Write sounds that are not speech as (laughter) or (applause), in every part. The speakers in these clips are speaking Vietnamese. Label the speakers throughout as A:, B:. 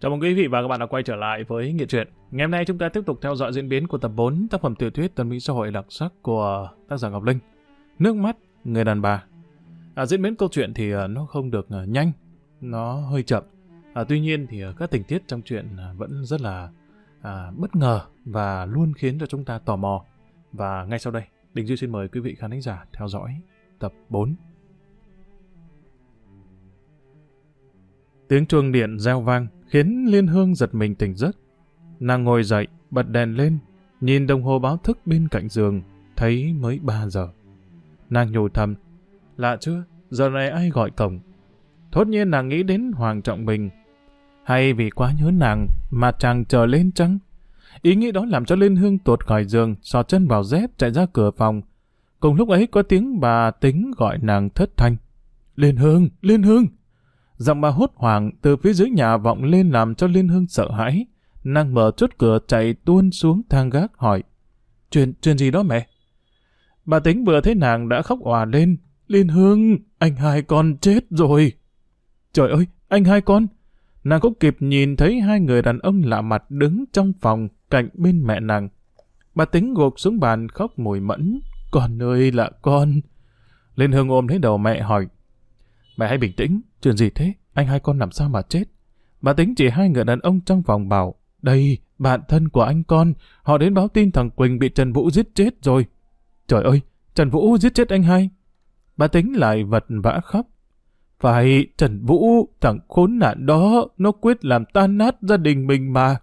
A: Chào mừng quý vị và các bạn đã quay trở lại với Nghiện truyện. Ngày hôm nay chúng ta tiếp tục theo dõi diễn biến của tập 4 tác phẩm tiểu thuyết tân mỹ xã hội đặc sắc của tác giả Ngọc Linh. Nước mắt người đàn bà. À, diễn biến câu chuyện thì à, nó không được à, nhanh, nó hơi chậm. À, tuy nhiên thì à, các tình tiết trong chuyện vẫn rất là à, bất ngờ và luôn khiến cho chúng ta tò mò. Và ngay sau đây, Đình Duy xin mời quý vị khán giả theo dõi tập 4. Tiếng chuông điện reo vang khiến Liên Hương giật mình tỉnh giấc. Nàng ngồi dậy, bật đèn lên, nhìn đồng hồ báo thức bên cạnh giường, thấy mới 3 giờ. Nàng nhủ thầm, lạ chưa, giờ này ai gọi cổng? Thốt nhiên nàng nghĩ đến Hoàng Trọng Bình. Hay vì quá nhớ nàng mà chàng chờ lên chăng? Ý nghĩ đó làm cho Liên Hương tuột khỏi giường, sò chân vào dép chạy ra cửa phòng. Cùng lúc ấy có tiếng bà tính gọi nàng thất thanh. Liên Hương, Liên Hương! Giọng bà hốt hoảng từ phía dưới nhà vọng lên làm cho Liên Hương sợ hãi. Nàng mở chốt cửa chạy tuôn xuống thang gác hỏi. Chuyện, chuyện gì đó mẹ? Bà tính vừa thấy nàng đã khóc òa lên. Liên Hương, anh hai con chết rồi. Trời ơi, anh hai con. Nàng cũng kịp nhìn thấy hai người đàn ông lạ mặt đứng trong phòng cạnh bên mẹ nàng. Bà tính gục xuống bàn khóc mùi mẫn. Con ơi là con. Liên Hương ôm lấy đầu mẹ hỏi. Mẹ hãy bình tĩnh, chuyện gì thế? Anh hai con làm sao mà chết? Bà tính chỉ hai người đàn ông trong phòng bảo, đây, bạn thân của anh con, họ đến báo tin thằng Quỳnh bị Trần Vũ giết chết rồi. Trời ơi, Trần Vũ giết chết anh hai. Bà tính lại vật vã khóc. Phải, Trần Vũ, thằng khốn nạn đó, nó quyết làm tan nát gia đình mình mà.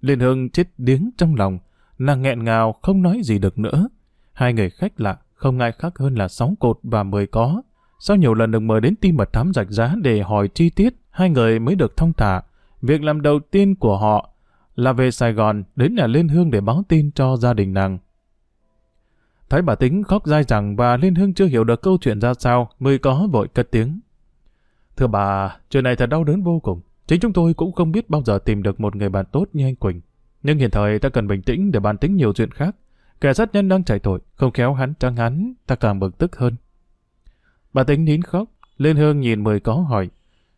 A: Liên Hương chết điếng trong lòng, nàng nghẹn ngào không nói gì được nữa. Hai người khách lạ, không ai khác hơn là Sáu Cột và Mười Có. Sau nhiều lần được mời đến tim mật thám rạch giá để hỏi chi tiết, hai người mới được thông thả. Việc làm đầu tiên của họ là về Sài Gòn đến nhà Liên Hương để báo tin cho gia đình nàng. Thấy bà tính khóc dai rằng và Liên Hương chưa hiểu được câu chuyện ra sao, mới có vội cất tiếng. Thưa bà, chuyện này thật đau đớn vô cùng. Chính chúng tôi cũng không biết bao giờ tìm được một người bạn tốt như anh Quỳnh. Nhưng hiện thời ta cần bình tĩnh để bàn tính nhiều chuyện khác. Kẻ sát nhân đang chạy tội, không khéo hắn trăng hắn, ta càng bực tức hơn. Bà tính nín khóc, lên hương nhìn mười có hỏi.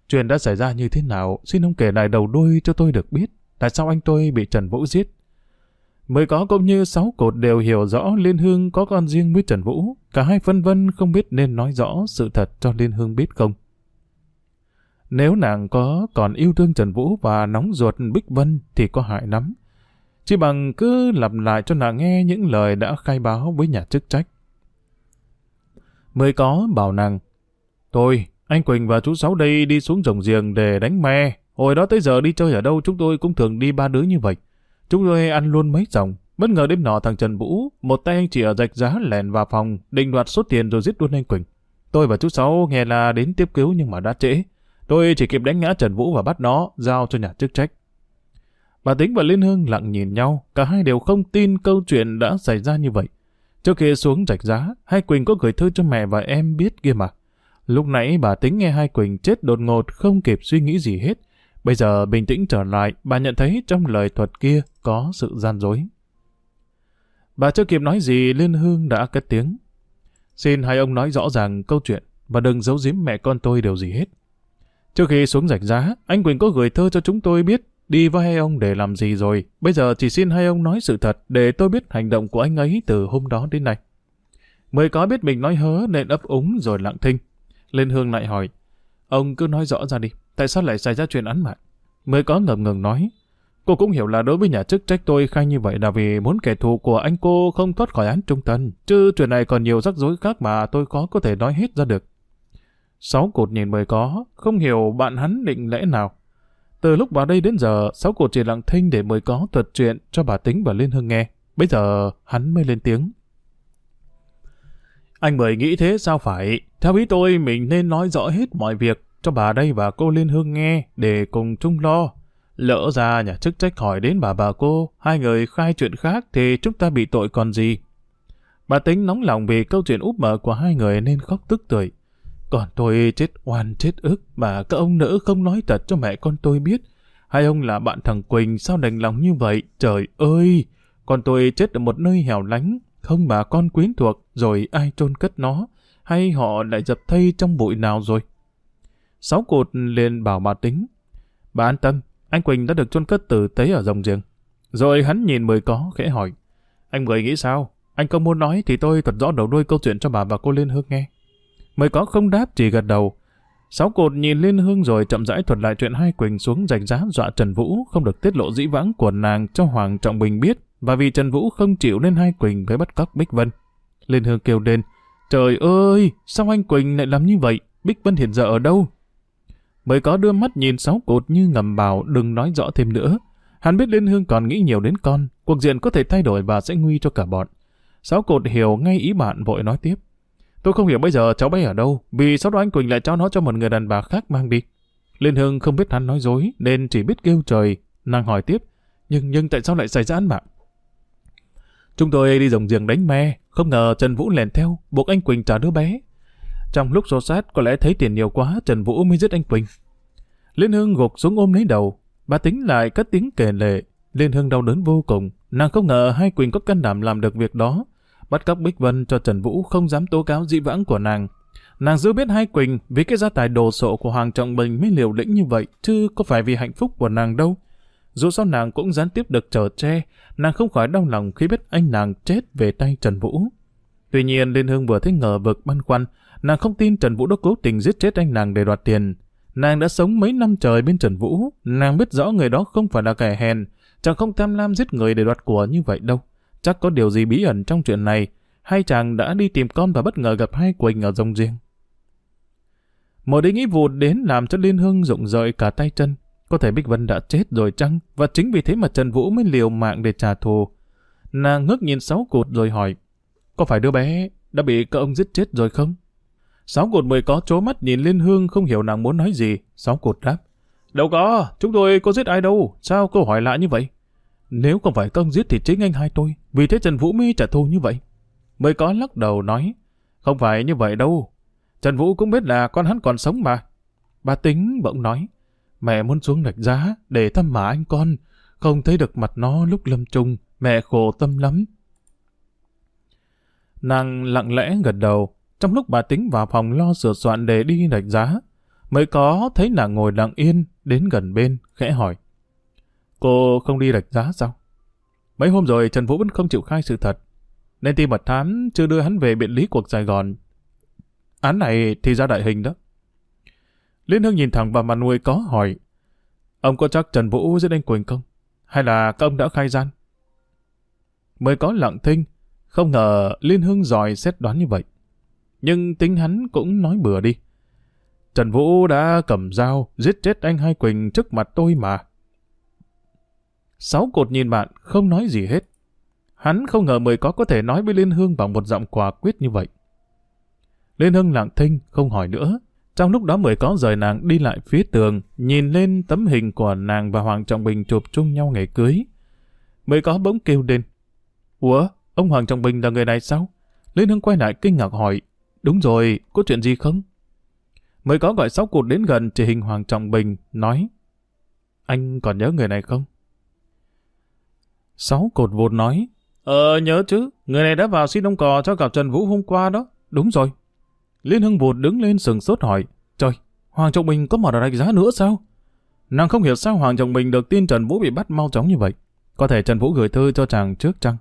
A: Chuyện đã xảy ra như thế nào, xin ông kể lại đầu đuôi cho tôi được biết. Tại sao anh tôi bị Trần Vũ giết? Mười có cũng như sáu cột đều hiểu rõ Liên Hương có con riêng với Trần Vũ. Cả hai phân vân không biết nên nói rõ sự thật cho Liên Hương biết không. Nếu nàng có còn yêu thương Trần Vũ và nóng ruột Bích Vân thì có hại lắm. Chỉ bằng cứ lặp lại cho nàng nghe những lời đã khai báo với nhà chức trách. Mới có bảo nàng, Tôi, anh Quỳnh và chú Sáu đây đi xuống rồng giềng để đánh me. Hồi đó tới giờ đi chơi ở đâu chúng tôi cũng thường đi ba đứa như vậy. Chúng tôi ăn luôn mấy rồng. Bất ngờ đêm nọ thằng Trần Vũ, một tay anh chị ở rạch giá lèn vào phòng, định đoạt số tiền rồi giết luôn anh Quỳnh. Tôi và chú Sáu nghe là đến tiếp cứu nhưng mà đã trễ. Tôi chỉ kịp đánh ngã Trần Vũ và bắt nó, giao cho nhà chức trách. Bà Tính và Liên Hương lặng nhìn nhau, cả hai đều không tin câu chuyện đã xảy ra như vậy. Trước khi xuống rạch giá, hai Quỳnh có gửi thư cho mẹ và em biết kia mà. Lúc nãy bà tính nghe hai Quỳnh chết đột ngột không kịp suy nghĩ gì hết. Bây giờ bình tĩnh trở lại, bà nhận thấy trong lời thuật kia có sự gian dối. Bà chưa kịp nói gì, Liên Hương đã cất tiếng. Xin hai ông nói rõ ràng câu chuyện và đừng giấu giếm mẹ con tôi điều gì hết. Trước khi xuống rạch giá, anh Quỳnh có gửi thơ cho chúng tôi biết đi với hai ông để làm gì rồi. Bây giờ chỉ xin hai ông nói sự thật để tôi biết hành động của anh ấy từ hôm đó đến nay. Mới có biết mình nói hớ nên ấp úng rồi lặng thinh. Lên Hương lại hỏi, ông cứ nói rõ ra đi, tại sao lại xảy ra chuyện án mạng? Mới có ngầm ngừng nói, cô cũng hiểu là đối với nhà chức trách tôi khai như vậy là vì muốn kẻ thù của anh cô không thoát khỏi án trung thân, chứ chuyện này còn nhiều rắc rối khác mà tôi khó có thể nói hết ra được. Sáu cột nhìn mới có, không hiểu bạn hắn định lẽ nào. Từ lúc vào đây đến giờ, sáu cột chỉ lặng thinh để mới có thuật chuyện cho bà Tính và Liên Hương nghe. Bây giờ hắn mới lên tiếng. Anh mời nghĩ thế sao phải? Theo ý tôi, mình nên nói rõ hết mọi việc cho bà đây và cô Liên Hương nghe để cùng chung lo. Lỡ ra nhà chức trách hỏi đến bà bà cô, hai người khai chuyện khác thì chúng ta bị tội còn gì? Bà tính nóng lòng vì câu chuyện úp mở của hai người nên khóc tức tưởi. Còn tôi chết oan chết ức mà các ông nữ không nói thật cho mẹ con tôi biết. Hai ông là bạn thằng Quỳnh sao đành lòng như vậy? Trời ơi! Con tôi chết ở một nơi hẻo lánh, không bà con quyến thuộc, rồi ai chôn cất nó, hay họ lại dập thây trong bụi nào rồi. Sáu cột liền bảo bà tính. Bà an tâm, anh Quỳnh đã được chôn cất tử tế ở dòng giềng. Rồi hắn nhìn mười có, khẽ hỏi. Anh Mười nghĩ sao? Anh không muốn nói thì tôi thuật rõ đầu đuôi câu chuyện cho bà và cô Liên Hương nghe mới có không đáp chỉ gật đầu. Sáu cột nhìn Liên Hương rồi chậm rãi thuật lại chuyện hai Quỳnh xuống giành giá dọa Trần Vũ không được tiết lộ dĩ vãng của nàng cho Hoàng Trọng Bình biết và vì Trần Vũ không chịu nên hai Quỳnh mới bắt cóc Bích Vân. Liên Hương kêu lên, trời ơi, sao anh Quỳnh lại làm như vậy? Bích Vân hiện giờ ở đâu? Mới có đưa mắt nhìn sáu cột như ngầm bảo đừng nói rõ thêm nữa. Hắn biết Liên Hương còn nghĩ nhiều đến con, cuộc diện có thể thay đổi và sẽ nguy cho cả bọn. Sáu cột hiểu ngay ý bạn vội nói tiếp. Tôi không hiểu bây giờ cháu bé ở đâu, vì sau đó anh Quỳnh lại trao nó cho một người đàn bà khác mang đi. Liên Hương không biết hắn nói dối, nên chỉ biết kêu trời. Nàng hỏi tiếp, nhưng nhưng tại sao lại xảy ra án mạng? Chúng tôi đi rồng giềng đánh me, không ngờ Trần Vũ lèn theo, buộc anh Quỳnh trả đứa bé. Trong lúc xô sát có lẽ thấy tiền nhiều quá, Trần Vũ mới giết anh Quỳnh. Liên Hương gục xuống ôm lấy đầu, bà tính lại cất tiếng kể lệ. Liên Hương đau đớn vô cùng, nàng không ngờ hai Quỳnh có can đảm làm được việc đó. Bắt cóc Bích Vân cho Trần Vũ không dám tố cáo dị vãng của nàng. Nàng giữ biết hai Quỳnh vì cái gia tài đồ sộ của Hoàng Trọng Bình mới liều lĩnh như vậy, chứ có phải vì hạnh phúc của nàng đâu. Dù sao nàng cũng gián tiếp được trở che, nàng không khỏi đau lòng khi biết anh nàng chết về tay Trần Vũ. Tuy nhiên Liên Hương vừa thấy ngờ vực băn khoăn, nàng không tin Trần Vũ đã cố tình giết chết anh nàng để đoạt tiền. Nàng đã sống mấy năm trời bên Trần Vũ, nàng biết rõ người đó không phải là kẻ hèn, chẳng không tham lam giết người để đoạt của như vậy đâu. Chắc có điều gì bí ẩn trong chuyện này, hay chàng đã đi tìm con và bất ngờ gặp hai Quỳnh ở rồng riêng. Một ý nghĩ vụt đến làm cho Liên Hương rụng rời cả tay chân. Có thể Bích Vân đã chết rồi chăng? Và chính vì thế mà Trần Vũ mới liều mạng để trả thù. Nàng ngước nhìn sáu cột rồi hỏi, có phải đứa bé đã bị các ông giết chết rồi không? Sáu cột mười có chố mắt nhìn Liên Hương không hiểu nàng muốn nói gì. Sáu cột đáp, đâu có, chúng tôi có giết ai đâu, sao cô hỏi lại như vậy? Nếu không phải công giết thì chính anh hai tôi, vì thế Trần Vũ mới trả thù như vậy. Mới có lắc đầu nói, không phải như vậy đâu. Trần Vũ cũng biết là con hắn còn sống mà. Bà tính bỗng nói, Mẹ muốn xuống rạch giá để thăm mà anh con, không thấy được mặt nó lúc lâm chung, mẹ khổ tâm lắm. Nàng lặng lẽ gật đầu, trong lúc bà tính vào phòng lo sửa soạn để đi rạch giá, mới có thấy nàng ngồi lặng yên đến gần bên, khẽ hỏi. Cô không đi rạch giá sao? Mấy hôm rồi Trần Vũ vẫn không chịu khai sự thật, nên tim mật thám chưa đưa hắn về biện lý cuộc Sài Gòn. Án này thì ra đại hình đó. Liên Hương nhìn thẳng vào mặt nuôi có hỏi, ông có chắc Trần Vũ giết anh Quỳnh không? Hay là các ông đã khai gian? Mới có lặng thinh, không ngờ Liên Hương giỏi xét đoán như vậy. Nhưng tính hắn cũng nói bừa đi. Trần Vũ đã cầm dao giết chết anh Hai Quỳnh trước mặt tôi mà. Sáu cột nhìn bạn, không nói gì hết. Hắn không ngờ mười có có thể nói với Liên Hương bằng một giọng quả quyết như vậy. Liên Hương lặng thinh, không hỏi nữa. Trong lúc đó mười có rời nàng đi lại phía tường, nhìn lên tấm hình của nàng và Hoàng Trọng Bình chụp chung nhau ngày cưới. Mười có bỗng kêu lên. Ủa, ông Hoàng Trọng Bình là người này sao? Liên Hương quay lại kinh ngạc hỏi. Đúng rồi, có chuyện gì không? Mười có gọi sáu cụt đến gần chỉ hình Hoàng Trọng Bình, nói. Anh còn nhớ người này không? Sáu cột vụt nói. Ờ, nhớ chứ, người này đã vào xin ông cò cho gặp Trần Vũ hôm qua đó. Đúng rồi, Liên Hưng vụt đứng lên sừng sốt hỏi, trời, Hoàng Trọng Bình có mở rạch giá nữa sao? Nàng không hiểu sao Hoàng Trọng Bình được tin Trần Vũ bị bắt mau chóng như vậy. Có thể Trần Vũ gửi thư cho chàng trước chăng?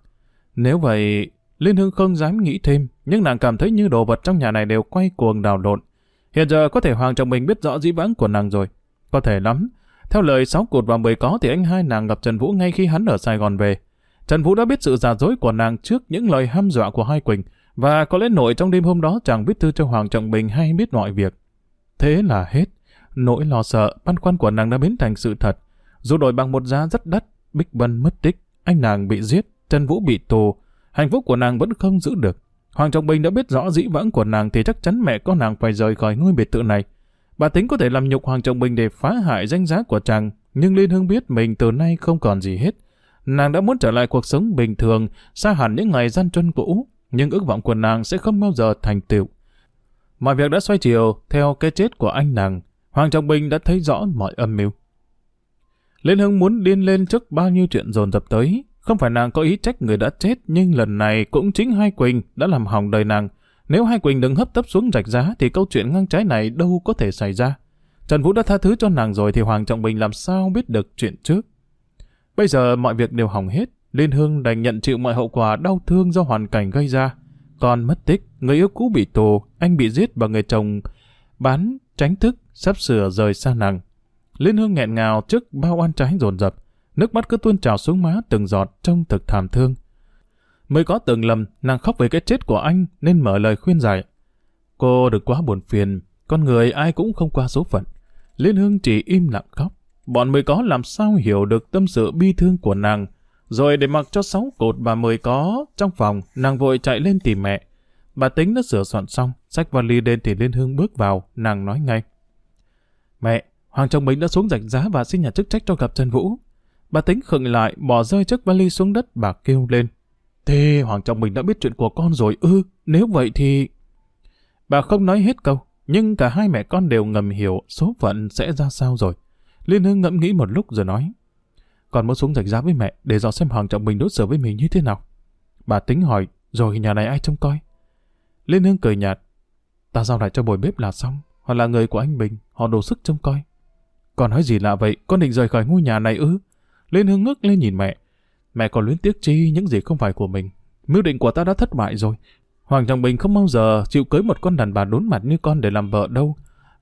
A: Nếu vậy, Liên Hưng không dám nghĩ thêm, nhưng nàng cảm thấy như đồ vật trong nhà này đều quay cuồng đào lộn. Hiện giờ có thể Hoàng Trọng Bình biết rõ dĩ vãng của nàng rồi. Có thể lắm. Theo lời sáu cột và mười có thì anh hai nàng gặp Trần Vũ ngay khi hắn ở Sài Gòn về. Trần Vũ đã biết sự giả dối của nàng trước những lời hăm dọa của hai Quỳnh, và có lẽ nội trong đêm hôm đó chàng viết thư cho Hoàng Trọng Bình hay biết mọi việc. Thế là hết. Nỗi lo sợ, băn khoăn của nàng đã biến thành sự thật. Dù đổi bằng một giá rất đắt, Bích Vân mất tích, anh nàng bị giết, Trần Vũ bị tù. Hạnh phúc của nàng vẫn không giữ được. Hoàng Trọng Bình đã biết rõ dĩ vãng của nàng thì chắc chắn mẹ con nàng phải rời khỏi ngôi biệt thự này. Bà tính có thể làm nhục Hoàng Trọng Bình để phá hại danh giá của chàng, nhưng Liên Hương biết mình từ nay không còn gì hết. Nàng đã muốn trở lại cuộc sống bình thường, xa hẳn những ngày gian truân cũ, nhưng ước vọng của nàng sẽ không bao giờ thành tựu. Mọi việc đã xoay chiều theo cái chết của anh nàng. Hoàng Trọng Bình đã thấy rõ mọi âm mưu. Liên hương muốn điên lên trước bao nhiêu chuyện dồn dập tới. Không phải nàng có ý trách người đã chết, nhưng lần này cũng chính Hai Quỳnh đã làm hỏng đời nàng. Nếu Hai Quỳnh đừng hấp tấp xuống rạch giá thì câu chuyện ngang trái này đâu có thể xảy ra. Trần Vũ đã tha thứ cho nàng rồi thì Hoàng Trọng Bình làm sao biết được chuyện trước. Bây giờ mọi việc đều hỏng hết, Liên Hương đành nhận chịu mọi hậu quả đau thương do hoàn cảnh gây ra. Con mất tích, người yêu cũ bị tù, anh bị giết và người chồng bán, tránh thức, sắp sửa rời xa nàng. Liên Hương nghẹn ngào trước bao oan trái dồn dập, nước mắt cứ tuôn trào xuống má từng giọt trong thực thảm thương. Mới có từng lầm, nàng khóc về cái chết của anh nên mở lời khuyên giải. Cô đừng quá buồn phiền, con người ai cũng không qua số phận. Liên Hương chỉ im lặng khóc. Bọn mới có làm sao hiểu được tâm sự bi thương của nàng. Rồi để mặc cho sáu cột bà mười có trong phòng, nàng vội chạy lên tìm mẹ. Bà tính đã sửa soạn xong, sách vali lên thì Liên Hương bước vào, nàng nói ngay. Mẹ, Hoàng chồng mình đã xuống rạch giá và xin nhà chức trách cho gặp Trần Vũ. Bà tính khựng lại, bỏ rơi chiếc vali xuống đất, bà kêu lên. Thế Hoàng trọng mình đã biết chuyện của con rồi ư, nếu vậy thì... Bà không nói hết câu, nhưng cả hai mẹ con đều ngầm hiểu số phận sẽ ra sao rồi. Liên Hương ngẫm nghĩ một lúc rồi nói. Con muốn xuống rạch giá với mẹ để dò xem Hoàng Trọng Bình đối xử với mình như thế nào. Bà tính hỏi, rồi nhà này ai trông coi? Liên Hương cười nhạt. Ta giao lại cho bồi bếp là xong, hoặc là người của anh Bình, họ đủ sức trông coi. Con nói gì lạ vậy, con định rời khỏi ngôi nhà này ư? Liên Hương ngước lên nhìn mẹ. Mẹ còn luyến tiếc chi những gì không phải của mình. Mưu định của ta đã thất bại rồi. Hoàng Trọng Bình không bao giờ chịu cưới một con đàn bà đốn mặt như con để làm vợ đâu.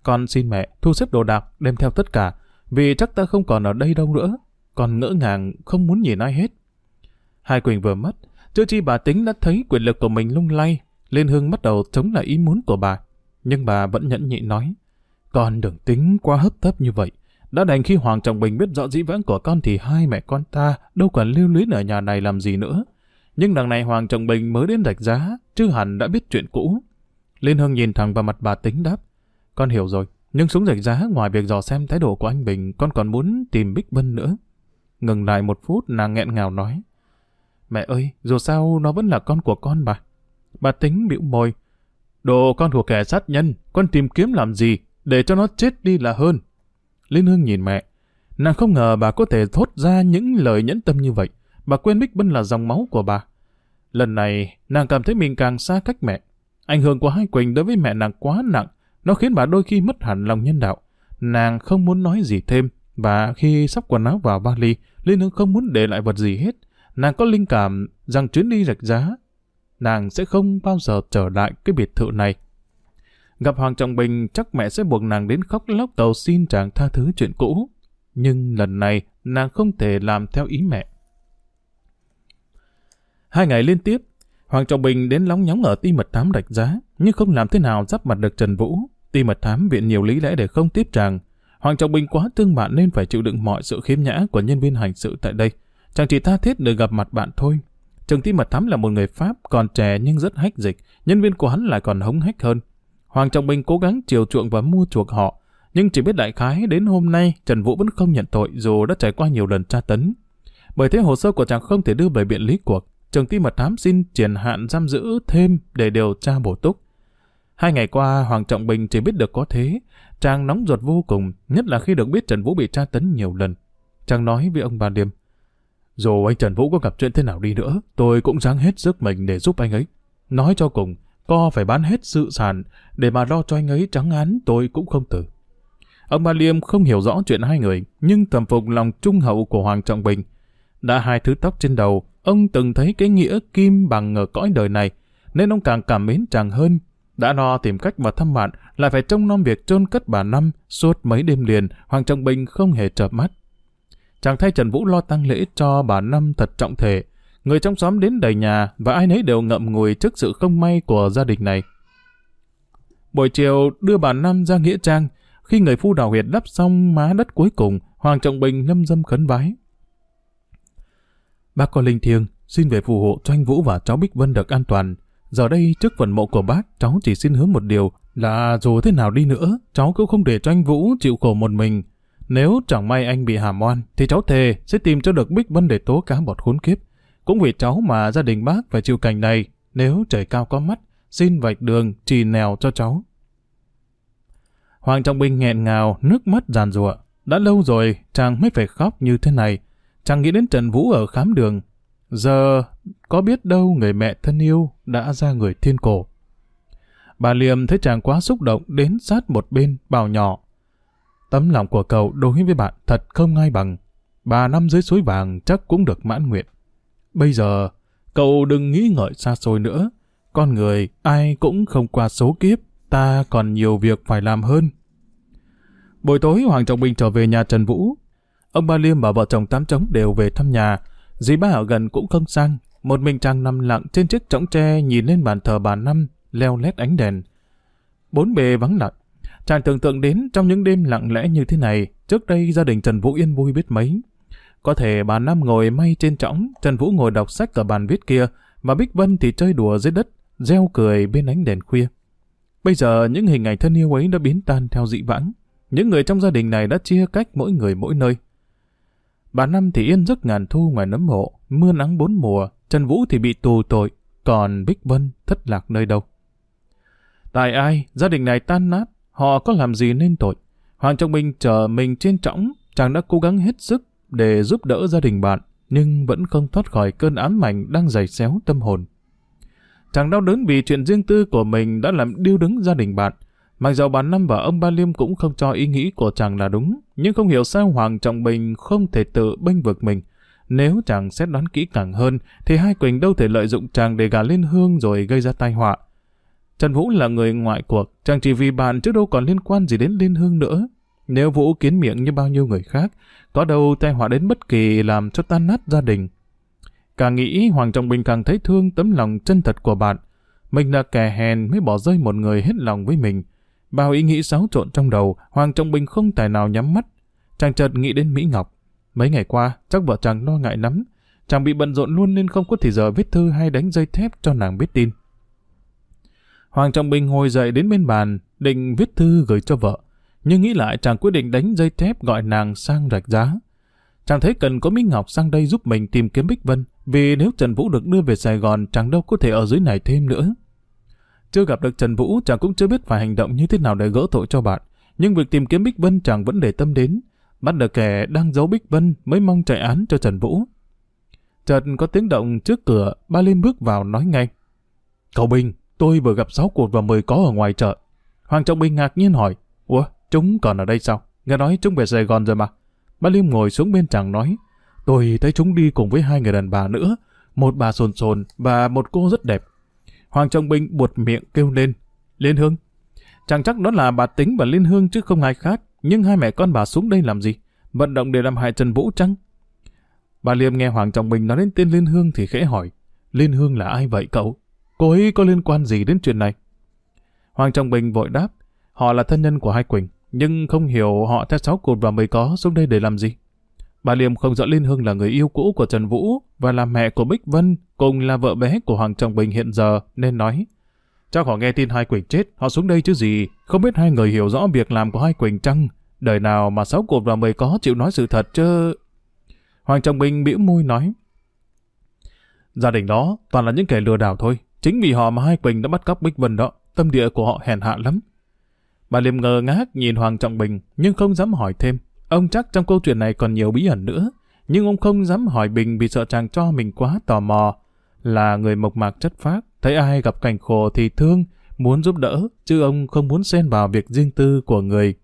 A: Con xin mẹ thu xếp đồ đạc, đem theo tất cả, vì chắc ta không còn ở đây đâu nữa. Con ngỡ ngàng, không muốn nhìn ai hết. Hai Quỳnh vừa mất, chưa chi bà tính đã thấy quyền lực của mình lung lay. Liên Hương bắt đầu chống lại ý muốn của bà. Nhưng bà vẫn nhẫn nhị nói, con đừng tính quá hấp tấp như vậy. Đã đành khi Hoàng Trọng Bình biết rõ dĩ vãng của con thì hai mẹ con ta đâu còn lưu luyến ở nhà này làm gì nữa. Nhưng đằng này Hoàng Trọng Bình mới đến rạch giá, chứ hẳn đã biết chuyện cũ. Liên Hương nhìn thẳng vào mặt bà tính đáp. Con hiểu rồi, nhưng xuống rạch giá ngoài việc dò xem thái độ của anh Bình, con còn muốn tìm Bích Vân nữa. Ngừng lại một phút, nàng nghẹn ngào nói. Mẹ ơi, dù sao nó vẫn là con của con bà. Bà tính bĩu môi. Đồ con của kẻ sát nhân, con tìm kiếm làm gì, để cho nó chết đi là hơn. Liên Hương nhìn mẹ. Nàng không ngờ bà có thể thốt ra những lời nhẫn tâm như vậy. Bà quên Bích Bân là dòng máu của bà. Lần này, nàng cảm thấy mình càng xa cách mẹ. Ảnh hưởng của hai Quỳnh đối với mẹ nàng quá nặng. Nó khiến bà đôi khi mất hẳn lòng nhân đạo. Nàng không muốn nói gì thêm. Và khi sắp quần áo vào vali, Liên Hương không muốn để lại vật gì hết. Nàng có linh cảm rằng chuyến đi rạch giá, nàng sẽ không bao giờ trở lại cái biệt thự này. Gặp Hoàng Trọng Bình chắc mẹ sẽ buộc nàng đến khóc lóc cầu xin chàng tha thứ chuyện cũ. Nhưng lần này nàng không thể làm theo ý mẹ. Hai ngày liên tiếp, Hoàng Trọng Bình đến lóng nhóng ở ti mật thám rạch giá, nhưng không làm thế nào giáp mặt được Trần Vũ. Ti mật thám viện nhiều lý lẽ để không tiếp chàng. Hoàng Trọng Bình quá thương bạn nên phải chịu đựng mọi sự khiếm nhã của nhân viên hành sự tại đây. Chàng chỉ tha thiết được gặp mặt bạn thôi. Trường Ti Mật Thám là một người Pháp còn trẻ nhưng rất hách dịch, nhân viên của hắn lại còn hống hách hơn. Hoàng Trọng Bình cố gắng chiều chuộng và mua chuộc họ, nhưng chỉ biết đại khái đến hôm nay Trần Vũ vẫn không nhận tội dù đã trải qua nhiều lần tra tấn. Bởi thế hồ sơ của chàng không thể đưa về biện lý cuộc, trường ti mật thám xin triển hạn giam giữ thêm để điều tra bổ túc. Hai ngày qua, Hoàng Trọng Bình chỉ biết được có thế. Chàng nóng ruột vô cùng, nhất là khi được biết Trần Vũ bị tra tấn nhiều lần. Chàng nói với ông bà Điềm, dù anh Trần Vũ có gặp chuyện thế nào đi nữa, tôi cũng dáng hết sức mình để giúp anh ấy. Nói cho cùng, co phải bán hết sự sản để mà lo cho anh ấy trắng án tôi cũng không từ. Ông Ba Liêm không hiểu rõ chuyện hai người, nhưng thầm phục lòng trung hậu của Hoàng Trọng Bình. Đã hai thứ tóc trên đầu, ông từng thấy cái nghĩa kim bằng ở cõi đời này, nên ông càng cảm mến chàng hơn. Đã lo tìm cách mà thăm bạn, lại phải trông nom việc chôn cất bà Năm suốt mấy đêm liền, Hoàng Trọng Bình không hề chợp mắt. Chàng thay Trần Vũ lo tăng lễ cho bà Năm thật trọng thể. Người trong xóm đến đầy nhà và ai nấy đều ngậm ngùi trước sự không may của gia đình này. Buổi chiều đưa bà Năm ra Nghĩa Trang, khi người phu đào huyệt đắp xong má đất cuối cùng, Hoàng Trọng Bình lâm dâm khấn vái. Bác có linh thiêng, xin về phù hộ cho anh Vũ và cháu Bích Vân được an toàn. Giờ đây trước phần mộ của bác, cháu chỉ xin hứa một điều là dù thế nào đi nữa, cháu cũng không để cho anh Vũ chịu khổ một mình. Nếu chẳng may anh bị hàm oan, thì cháu thề sẽ tìm cho được Bích Vân để tố cáo bọt khốn kiếp. Cũng vì cháu mà gia đình bác phải chịu cảnh này, nếu trời cao có mắt, xin vạch đường, trì nèo cho cháu. Hoàng Trọng Bình nghẹn ngào, nước mắt giàn rụa. Đã lâu rồi, chàng mới phải khóc như thế này. Chàng nghĩ đến Trần Vũ ở khám đường. Giờ, có biết đâu người mẹ thân yêu đã ra người thiên cổ. Bà Liêm thấy chàng quá xúc động đến sát một bên, bảo nhỏ. Tấm lòng của cậu đối với bạn thật không ngai bằng. Bà năm dưới suối vàng chắc cũng được mãn nguyện. Bây giờ, cậu đừng nghĩ ngợi xa xôi nữa. Con người, ai cũng không qua số kiếp, ta còn nhiều việc phải làm hơn. Buổi tối Hoàng Trọng Bình trở về nhà Trần Vũ. Ông Ba Liêm và vợ chồng Tám Trống đều về thăm nhà. Dì ba ở gần cũng không sang. Một mình chàng nằm lặng trên chiếc trống tre nhìn lên bàn thờ bà Năm, leo lét ánh đèn. Bốn bề vắng lặng. Chàng tưởng tượng đến trong những đêm lặng lẽ như thế này, trước đây gia đình Trần Vũ yên vui biết mấy. Có thể bà Năm ngồi may trên trõng, Trần Vũ ngồi đọc sách ở bàn viết kia, mà Bích Vân thì chơi đùa dưới đất, reo cười bên ánh đèn khuya. Bây giờ những hình ảnh thân yêu ấy đã biến tan theo dị vãng. Những người trong gia đình này đã chia cách mỗi người mỗi nơi. Bà Năm thì yên giấc ngàn thu ngoài nấm mộ, mưa nắng bốn mùa, Trần Vũ thì bị tù tội, còn Bích Vân thất lạc nơi đâu. Tại ai, gia đình này tan nát, họ có làm gì nên tội. Hoàng Trọng Minh chờ mình trên trõng, chàng đã cố gắng hết sức để giúp đỡ gia đình bạn, nhưng vẫn không thoát khỏi cơn ám mạnh đang giày xéo tâm hồn. Chàng đau đớn vì chuyện riêng tư của mình đã làm điêu đứng gia đình bạn. Mặc dầu bà Năm và ông Ba Liêm cũng không cho ý nghĩ của chàng là đúng, nhưng không hiểu sao Hoàng Trọng Bình không thể tự bênh vực mình. Nếu chàng xét đoán kỹ càng hơn, thì hai Quỳnh đâu thể lợi dụng chàng để gà lên hương rồi gây ra tai họa. Trần Vũ là người ngoại cuộc, chàng chỉ vì bạn chứ đâu còn liên quan gì đến Liên Hương nữa. Nếu Vũ kiến miệng như bao nhiêu người khác, có đâu tai họa đến bất kỳ làm cho tan nát gia đình. Càng nghĩ Hoàng Trọng Bình càng thấy thương tấm lòng chân thật của bạn. Mình là kẻ hèn mới bỏ rơi một người hết lòng với mình. Bao ý nghĩ xáo trộn trong đầu, Hoàng Trọng Bình không tài nào nhắm mắt. Chàng chợt nghĩ đến Mỹ Ngọc. Mấy ngày qua, chắc vợ chàng lo ngại lắm. Chàng bị bận rộn luôn nên không có thời giờ viết thư hay đánh dây thép cho nàng biết tin. Hoàng Trọng Bình ngồi dậy đến bên bàn, định viết thư gửi cho vợ. Nhưng nghĩ lại chàng quyết định đánh dây thép gọi nàng sang rạch giá. Chàng thấy cần có Minh Ngọc sang đây giúp mình tìm kiếm Bích Vân, vì nếu Trần Vũ được đưa về Sài Gòn chàng đâu có thể ở dưới này thêm nữa. Chưa gặp được Trần Vũ chàng cũng chưa biết phải hành động như thế nào để gỡ tội cho bạn. Nhưng việc tìm kiếm Bích Vân chàng vẫn để tâm đến. Bắt được kẻ đang giấu Bích Vân mới mong chạy án cho Trần Vũ. Chợt có tiếng động trước cửa, ba lên bước vào nói ngay. Cậu Bình, tôi vừa gặp sáu cuộc và mười có ở ngoài chợ. Hoàng Trọng Bình ngạc nhiên hỏi, Ủa, chúng còn ở đây sao? Nghe nói chúng về Sài Gòn rồi mà. Bác Liêm ngồi xuống bên chàng nói, tôi thấy chúng đi cùng với hai người đàn bà nữa, một bà sồn sồn và một cô rất đẹp. Hoàng Trọng Bình buột miệng kêu lên, Liên Hương. Chẳng chắc đó là bà Tính và Liên Hương chứ không ai khác, nhưng hai mẹ con bà xuống đây làm gì? Vận động để làm hại Trần Vũ chăng? Bà Liêm nghe Hoàng Trọng Bình nói đến tên Liên Hương thì khẽ hỏi, Liên Hương là ai vậy cậu? Cô ấy có liên quan gì đến chuyện này? Hoàng Trọng Bình vội đáp, họ là thân nhân của hai Quỳnh nhưng không hiểu họ theo sáu cột và mới có xuống đây để làm gì. Bà Liêm không rõ Liên Hương là người yêu cũ của Trần Vũ và là mẹ của Bích Vân, cùng là vợ bé của Hoàng Trọng Bình hiện giờ, nên nói. Chắc họ nghe tin hai Quỳnh chết, họ xuống đây chứ gì, không biết hai người hiểu rõ việc làm của hai Quỳnh chăng, đời nào mà sáu cột và mười có chịu nói sự thật chứ... Hoàng Trọng Bình bĩu môi nói. Gia đình đó toàn là những kẻ lừa đảo thôi, chính vì họ mà hai Quỳnh đã bắt cóc Bích Vân đó, tâm địa của họ hèn hạ lắm. Bà Liêm ngờ ngác nhìn Hoàng Trọng Bình, nhưng không dám hỏi thêm. Ông chắc trong câu chuyện này còn nhiều bí ẩn nữa, nhưng ông không dám hỏi Bình vì sợ chàng cho mình quá tò mò. Là người mộc mạc chất phác, thấy ai gặp cảnh khổ thì thương, muốn giúp đỡ, chứ ông không muốn xen vào việc riêng tư của người.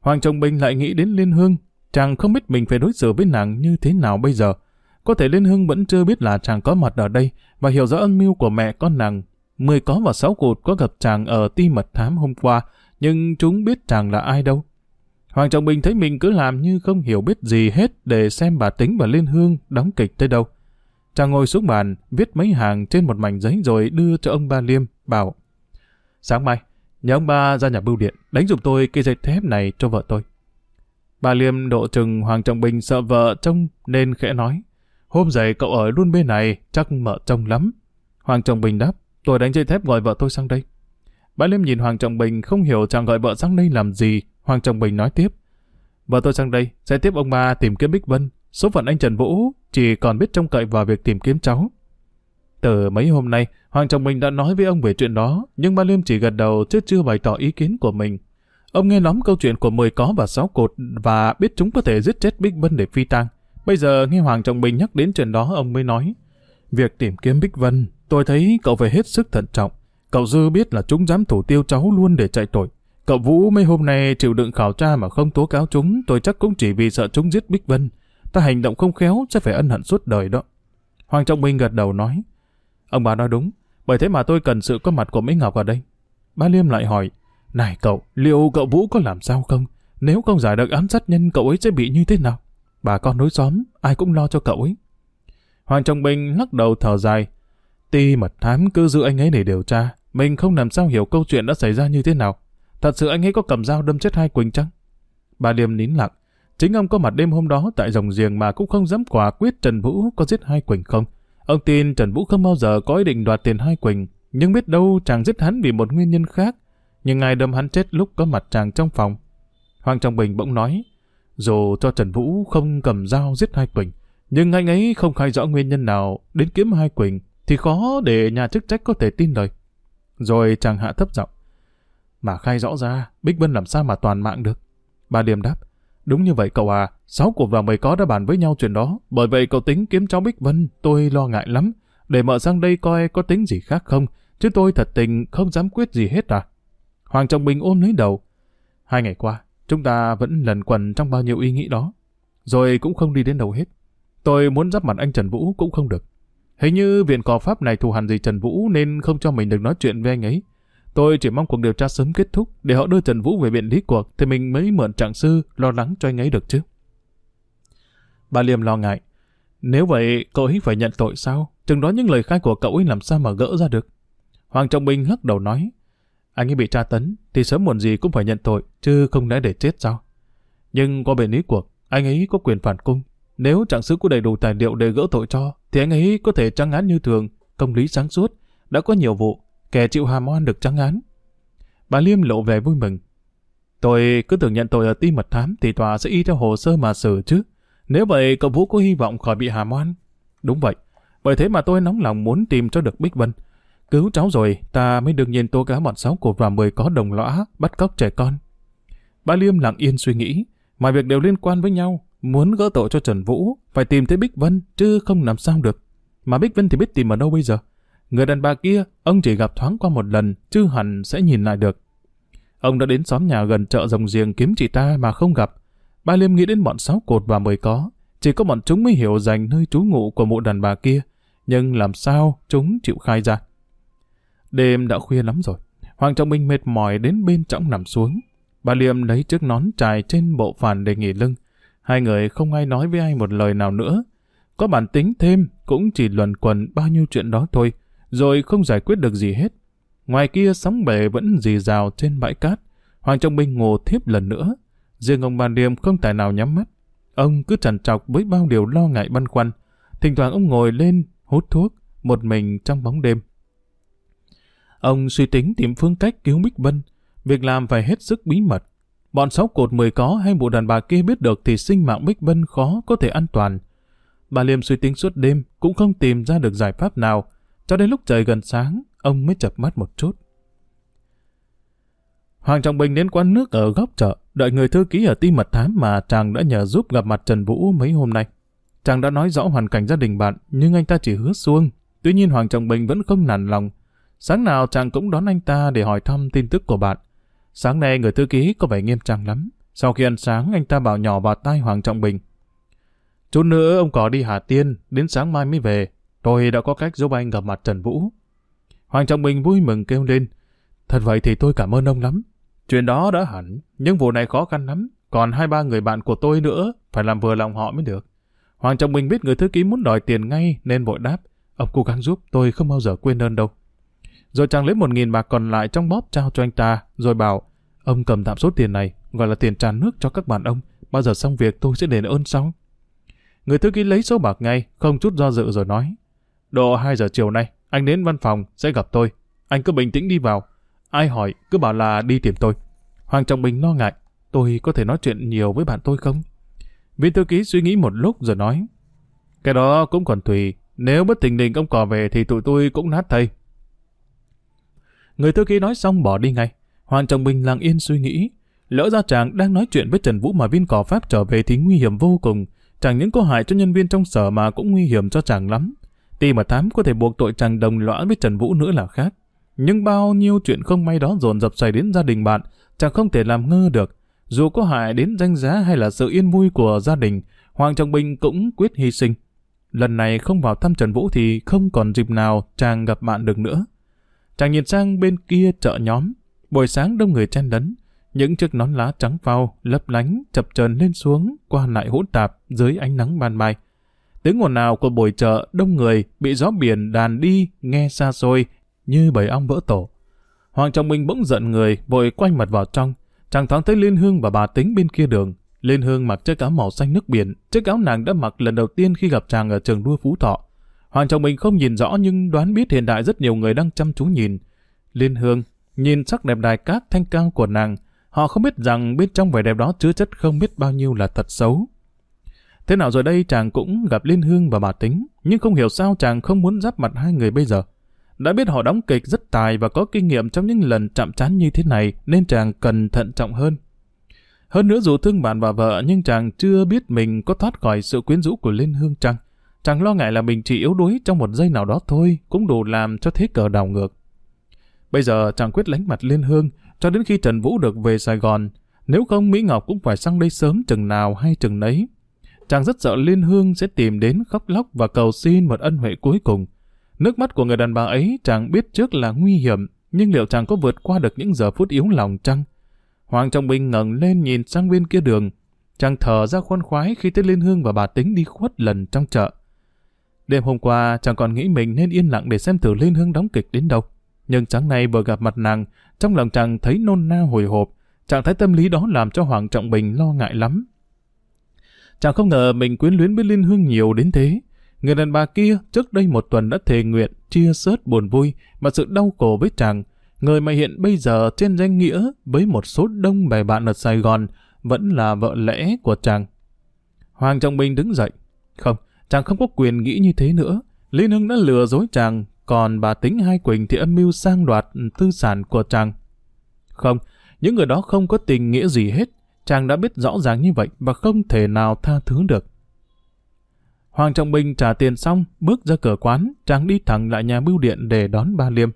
A: Hoàng Trọng Bình lại nghĩ đến Liên Hương, chàng không biết mình phải đối xử với nàng như thế nào bây giờ. Có thể Liên Hương vẫn chưa biết là chàng có mặt ở đây và hiểu rõ âm mưu của mẹ con nàng. Mười có và sáu cột có gặp chàng ở ti mật thám hôm qua, nhưng chúng biết chàng là ai đâu. Hoàng Trọng Bình thấy mình cứ làm như không hiểu biết gì hết để xem bà Tính và Liên Hương đóng kịch tới đâu. Chàng ngồi xuống bàn, viết mấy hàng trên một mảnh giấy rồi đưa cho ông ba Liêm, bảo Sáng mai, nhà ông ba ra nhà bưu điện, đánh giùm tôi cây dây thép này cho vợ tôi. Bà Liêm độ chừng Hoàng Trọng Bình sợ vợ trông nên khẽ nói Hôm dậy cậu ở luôn bên này, chắc mợ trông lắm. Hoàng Trọng Bình đáp, tôi đánh dây thép gọi vợ tôi sang đây. Bà Liêm nhìn Hoàng Trọng Bình không hiểu chàng gọi vợ sang đây làm gì. Hoàng Trọng Bình nói tiếp. Vợ tôi sang đây sẽ tiếp ông ba tìm kiếm Bích Vân. Số phận anh Trần Vũ chỉ còn biết trông cậy vào việc tìm kiếm cháu. Từ mấy hôm nay, Hoàng Trọng Bình đã nói với ông về chuyện đó, nhưng ba Liêm chỉ gật đầu chứ chưa bày tỏ ý kiến của mình. Ông nghe nóng câu chuyện của mười có và sáu cột và biết chúng có thể giết chết Bích Vân để phi tang. Bây giờ nghe Hoàng Trọng Bình nhắc đến chuyện đó ông mới nói. Việc tìm kiếm Bích Vân, tôi thấy cậu phải hết sức thận trọng. Cậu Dư biết là chúng dám thủ tiêu cháu luôn để chạy tội. Cậu Vũ mấy hôm nay chịu đựng khảo tra mà không tố cáo chúng, tôi chắc cũng chỉ vì sợ chúng giết Bích Vân. Ta hành động không khéo sẽ phải ân hận suốt đời đó. Hoàng Trọng Minh gật đầu nói. Ông bà nói đúng, bởi thế mà tôi cần sự có mặt của Mỹ Ngọc ở đây. Ba Liêm lại hỏi, này cậu, liệu cậu Vũ có làm sao không? Nếu không giải được ám sát nhân cậu ấy sẽ bị như thế nào? Bà con nối xóm, ai cũng lo cho cậu ấy. Hoàng Trọng Bình lắc đầu thở dài. Ti mật thám cứ giữ anh ấy để điều tra. Mình không làm sao hiểu câu chuyện đã xảy ra như thế nào. Thật sự anh ấy có cầm dao đâm chết hai Quỳnh chăng? Bà Liêm nín lặng. Chính ông có mặt đêm hôm đó tại dòng giềng mà cũng không dám quả quyết Trần Vũ có giết hai Quỳnh không. Ông tin Trần Vũ không bao giờ có ý định đoạt tiền hai Quỳnh, nhưng biết đâu chàng giết hắn vì một nguyên nhân khác. Nhưng ai đâm hắn chết lúc có mặt chàng trong phòng. Hoàng Trọng Bình bỗng nói, dù cho Trần Vũ không cầm dao giết hai Quỳnh, nhưng anh ấy không khai rõ nguyên nhân nào đến kiếm hai Quỳnh, thì khó để nhà chức trách có thể tin lời. Rồi chàng hạ thấp giọng. Mà khai rõ ra, Bích Vân làm sao mà toàn mạng được? Bà Điềm đáp, đúng như vậy cậu à, sáu cuộc và mày có đã bàn với nhau chuyện đó, bởi vậy cậu tính kiếm cháu Bích Vân, tôi lo ngại lắm, để mở sang đây coi có tính gì khác không, chứ tôi thật tình không dám quyết gì hết à. Hoàng Trọng Bình ôm lấy đầu. Hai ngày qua, chúng ta vẫn lần quần trong bao nhiêu ý nghĩ đó, rồi cũng không đi đến đâu hết. Tôi muốn giáp mặt anh Trần Vũ cũng không được. Hình như viện cò pháp này thù hẳn gì Trần Vũ nên không cho mình được nói chuyện với anh ấy. Tôi chỉ mong cuộc điều tra sớm kết thúc để họ đưa Trần Vũ về viện lý cuộc thì mình mới mượn trạng sư lo lắng cho anh ấy được chứ. Bà Liêm lo ngại. Nếu vậy, cậu ấy phải nhận tội sao? Chừng đó những lời khai của cậu ấy làm sao mà gỡ ra được? Hoàng Trọng Bình hất đầu nói. Anh ấy bị tra tấn thì sớm muộn gì cũng phải nhận tội chứ không lẽ để chết sao? Nhưng qua bệnh lý cuộc, anh ấy có quyền phản cung. Nếu trạng sứ có đầy đủ tài liệu để gỡ tội cho, thì anh ấy có thể trắng án như thường, công lý sáng suốt. Đã có nhiều vụ, kẻ chịu hàm oan được trắng án. Bà Liêm lộ vẻ vui mừng. Tôi cứ tưởng nhận tội ở ti mật thám thì tòa sẽ y theo hồ sơ mà xử chứ. Nếu vậy, cậu Vũ có hy vọng khỏi bị hàm oan. Đúng vậy. Bởi thế mà tôi nóng lòng muốn tìm cho được Bích Vân. Cứu cháu rồi, ta mới đương nhiên tố cáo bọn sáu cột và mười có đồng lõa, bắt cóc trẻ con. Bà Liêm lặng yên suy nghĩ. Mọi việc đều liên quan với nhau, Muốn gỡ tội cho Trần Vũ, phải tìm thấy Bích Vân, chứ không làm sao được. Mà Bích Vân thì biết tìm ở đâu bây giờ. Người đàn bà kia, ông chỉ gặp thoáng qua một lần, chứ hẳn sẽ nhìn lại được. Ông đã đến xóm nhà gần chợ rồng giềng kiếm chị ta mà không gặp. Ba Liêm nghĩ đến bọn sáu cột và mười có. Chỉ có bọn chúng mới hiểu dành nơi trú ngụ của mụ đàn bà kia. Nhưng làm sao chúng chịu khai ra. Đêm đã khuya lắm rồi. Hoàng Trọng Minh mệt mỏi đến bên trọng nằm xuống. Bà Liêm lấy chiếc nón trải trên bộ phản để nghỉ lưng. Hai người không ai nói với ai một lời nào nữa. Có bản tính thêm cũng chỉ luẩn quẩn bao nhiêu chuyện đó thôi, rồi không giải quyết được gì hết. Ngoài kia sóng bể vẫn dì rào trên bãi cát. Hoàng Trọng Minh ngủ thiếp lần nữa. Riêng ông Ban Điềm không tài nào nhắm mắt. Ông cứ trằn trọc với bao điều lo ngại băn khoăn. Thỉnh thoảng ông ngồi lên, hút thuốc, một mình trong bóng đêm. Ông suy tính tìm phương cách cứu Bích Vân. Việc làm phải hết sức bí mật. Bọn sáu cột mười có hay bộ đàn bà kia biết được thì sinh mạng Bích Vân khó có thể an toàn. Bà Liêm suy tính suốt đêm cũng không tìm ra được giải pháp nào. Cho đến lúc trời gần sáng, ông mới chập mắt một chút. Hoàng Trọng Bình đến quán nước ở góc chợ, đợi người thư ký ở ti mật thám mà chàng đã nhờ giúp gặp mặt Trần Vũ mấy hôm nay. Chàng đã nói rõ hoàn cảnh gia đình bạn, nhưng anh ta chỉ hứa xuông. Tuy nhiên Hoàng Trọng Bình vẫn không nản lòng. Sáng nào chàng cũng đón anh ta để hỏi thăm tin tức của bạn. Sáng nay người thư ký có vẻ nghiêm trang lắm. Sau khi ăn sáng, anh ta bảo nhỏ vào tai Hoàng Trọng Bình. Chút nữa ông có đi Hà Tiên, đến sáng mai mới về. Tôi đã có cách giúp anh gặp mặt Trần Vũ. Hoàng Trọng Bình vui mừng kêu lên. Thật vậy thì tôi cảm ơn ông lắm. Chuyện đó đã hẳn, nhưng vụ này khó khăn lắm. Còn hai ba người bạn của tôi nữa, phải làm vừa lòng họ mới được. Hoàng Trọng Bình biết người thư ký muốn đòi tiền ngay nên vội đáp. Ông cố gắng giúp, tôi không bao giờ quên ơn đâu. Rồi chàng lấy một nghìn bạc còn lại trong bóp trao cho anh ta, rồi bảo, ông cầm tạm số tiền này, gọi là tiền tràn nước cho các bạn ông, bao giờ xong việc tôi sẽ đền ơn sau. Người thư ký lấy số bạc ngay, không chút do dự rồi nói, độ 2 giờ chiều nay, anh đến văn phòng sẽ gặp tôi, anh cứ bình tĩnh đi vào, ai hỏi cứ bảo là đi tìm tôi. Hoàng Trọng Bình lo ngại, tôi có thể nói chuyện nhiều với bạn tôi không? Viên thư ký suy nghĩ một lúc rồi nói, cái đó cũng còn tùy, nếu bất tình đình ông cò về thì tụi tôi cũng nát thầy. Người thư ký nói xong bỏ đi ngay. Hoàng Trọng Bình lặng yên suy nghĩ. Lỡ ra chàng đang nói chuyện với Trần Vũ mà viên cỏ Pháp trở về thì nguy hiểm vô cùng. Chẳng những có hại cho nhân viên trong sở mà cũng nguy hiểm cho chàng lắm. Tuy mà thám có thể buộc tội chàng đồng lõa với Trần Vũ nữa là khác. Nhưng bao nhiêu chuyện không may đó dồn dập xảy đến gia đình bạn chàng không thể làm ngơ được. Dù có hại đến danh giá hay là sự yên vui của gia đình, Hoàng Trọng Bình cũng quyết hy sinh. Lần này không vào thăm Trần Vũ thì không còn dịp nào chàng gặp bạn được nữa. Chàng nhìn sang bên kia chợ nhóm, buổi sáng đông người chen lấn, những chiếc nón lá trắng phao, lấp lánh, chập chờn lên xuống, qua lại hỗn tạp dưới ánh nắng ban mai. Tiếng ồn nào của buổi chợ đông người bị gió biển đàn đi nghe xa xôi như bầy ong vỡ tổ. Hoàng Trọng Minh bỗng giận người, vội quay mặt vào trong. Chàng thoáng thấy Liên Hương và bà Tính bên kia đường. Liên Hương mặc chiếc áo màu xanh nước biển, chiếc áo nàng đã mặc lần đầu tiên khi gặp chàng ở trường đua Phú Thọ. Hoàng Trọng mình không nhìn rõ nhưng đoán biết hiện đại rất nhiều người đang chăm chú nhìn. Liên Hương nhìn sắc đẹp đài cát thanh cao của nàng, họ không biết rằng bên trong vẻ đẹp đó chứa chất không biết bao nhiêu là thật xấu. Thế nào rồi đây chàng cũng gặp Liên Hương và bà Tính, nhưng không hiểu sao chàng không muốn giáp mặt hai người bây giờ. Đã biết họ đóng kịch rất tài và có kinh nghiệm trong những lần chạm trán như thế này nên chàng cần thận trọng hơn. Hơn nữa dù thương bạn và vợ nhưng chàng chưa biết mình có thoát khỏi sự quyến rũ của Liên Hương chăng. Chàng lo ngại là mình chỉ yếu đuối trong một giây nào đó thôi cũng đủ làm cho thế cờ đảo ngược. Bây giờ chàng quyết lánh mặt Liên Hương cho đến khi Trần Vũ được về Sài Gòn. Nếu không Mỹ Ngọc cũng phải sang đây sớm chừng nào hay chừng nấy. Chàng rất sợ Liên Hương sẽ tìm đến khóc lóc và cầu xin một ân huệ cuối cùng. Nước mắt của người đàn bà ấy chàng biết trước là nguy hiểm, nhưng liệu chàng có vượt qua được những giờ phút yếu lòng chăng? Hoàng Trọng Bình ngẩng lên nhìn sang bên kia đường. Chàng thở ra khoan khoái khi thấy Liên Hương và bà Tính đi khuất lần trong chợ. Đêm hôm qua, chàng còn nghĩ mình nên yên lặng để xem thử Liên Hương đóng kịch đến đâu. Nhưng sáng nay vừa gặp mặt nàng, trong lòng chàng thấy nôn nao hồi hộp. Chàng thấy tâm lý đó làm cho Hoàng Trọng Bình lo ngại lắm. Chàng không ngờ mình quyến luyến với Liên Hương nhiều đến thế. Người đàn bà kia trước đây một tuần đã thề nguyện chia sớt buồn vui và sự đau khổ với chàng. Người mà hiện bây giờ trên danh nghĩa với một số đông bè bạn ở Sài Gòn vẫn là vợ lẽ của chàng. Hoàng Trọng Bình đứng dậy. Không, chàng không có quyền nghĩ như thế nữa. Liên Hưng đã lừa dối chàng, còn bà tính hai Quỳnh thì âm mưu sang đoạt tư sản của chàng. Không, những người đó không có tình nghĩa gì hết. Chàng đã biết rõ ràng như vậy và không thể nào tha thứ được. Hoàng Trọng Bình trả tiền xong, bước ra cửa quán, chàng đi thẳng lại nhà bưu điện để đón ba Liêm.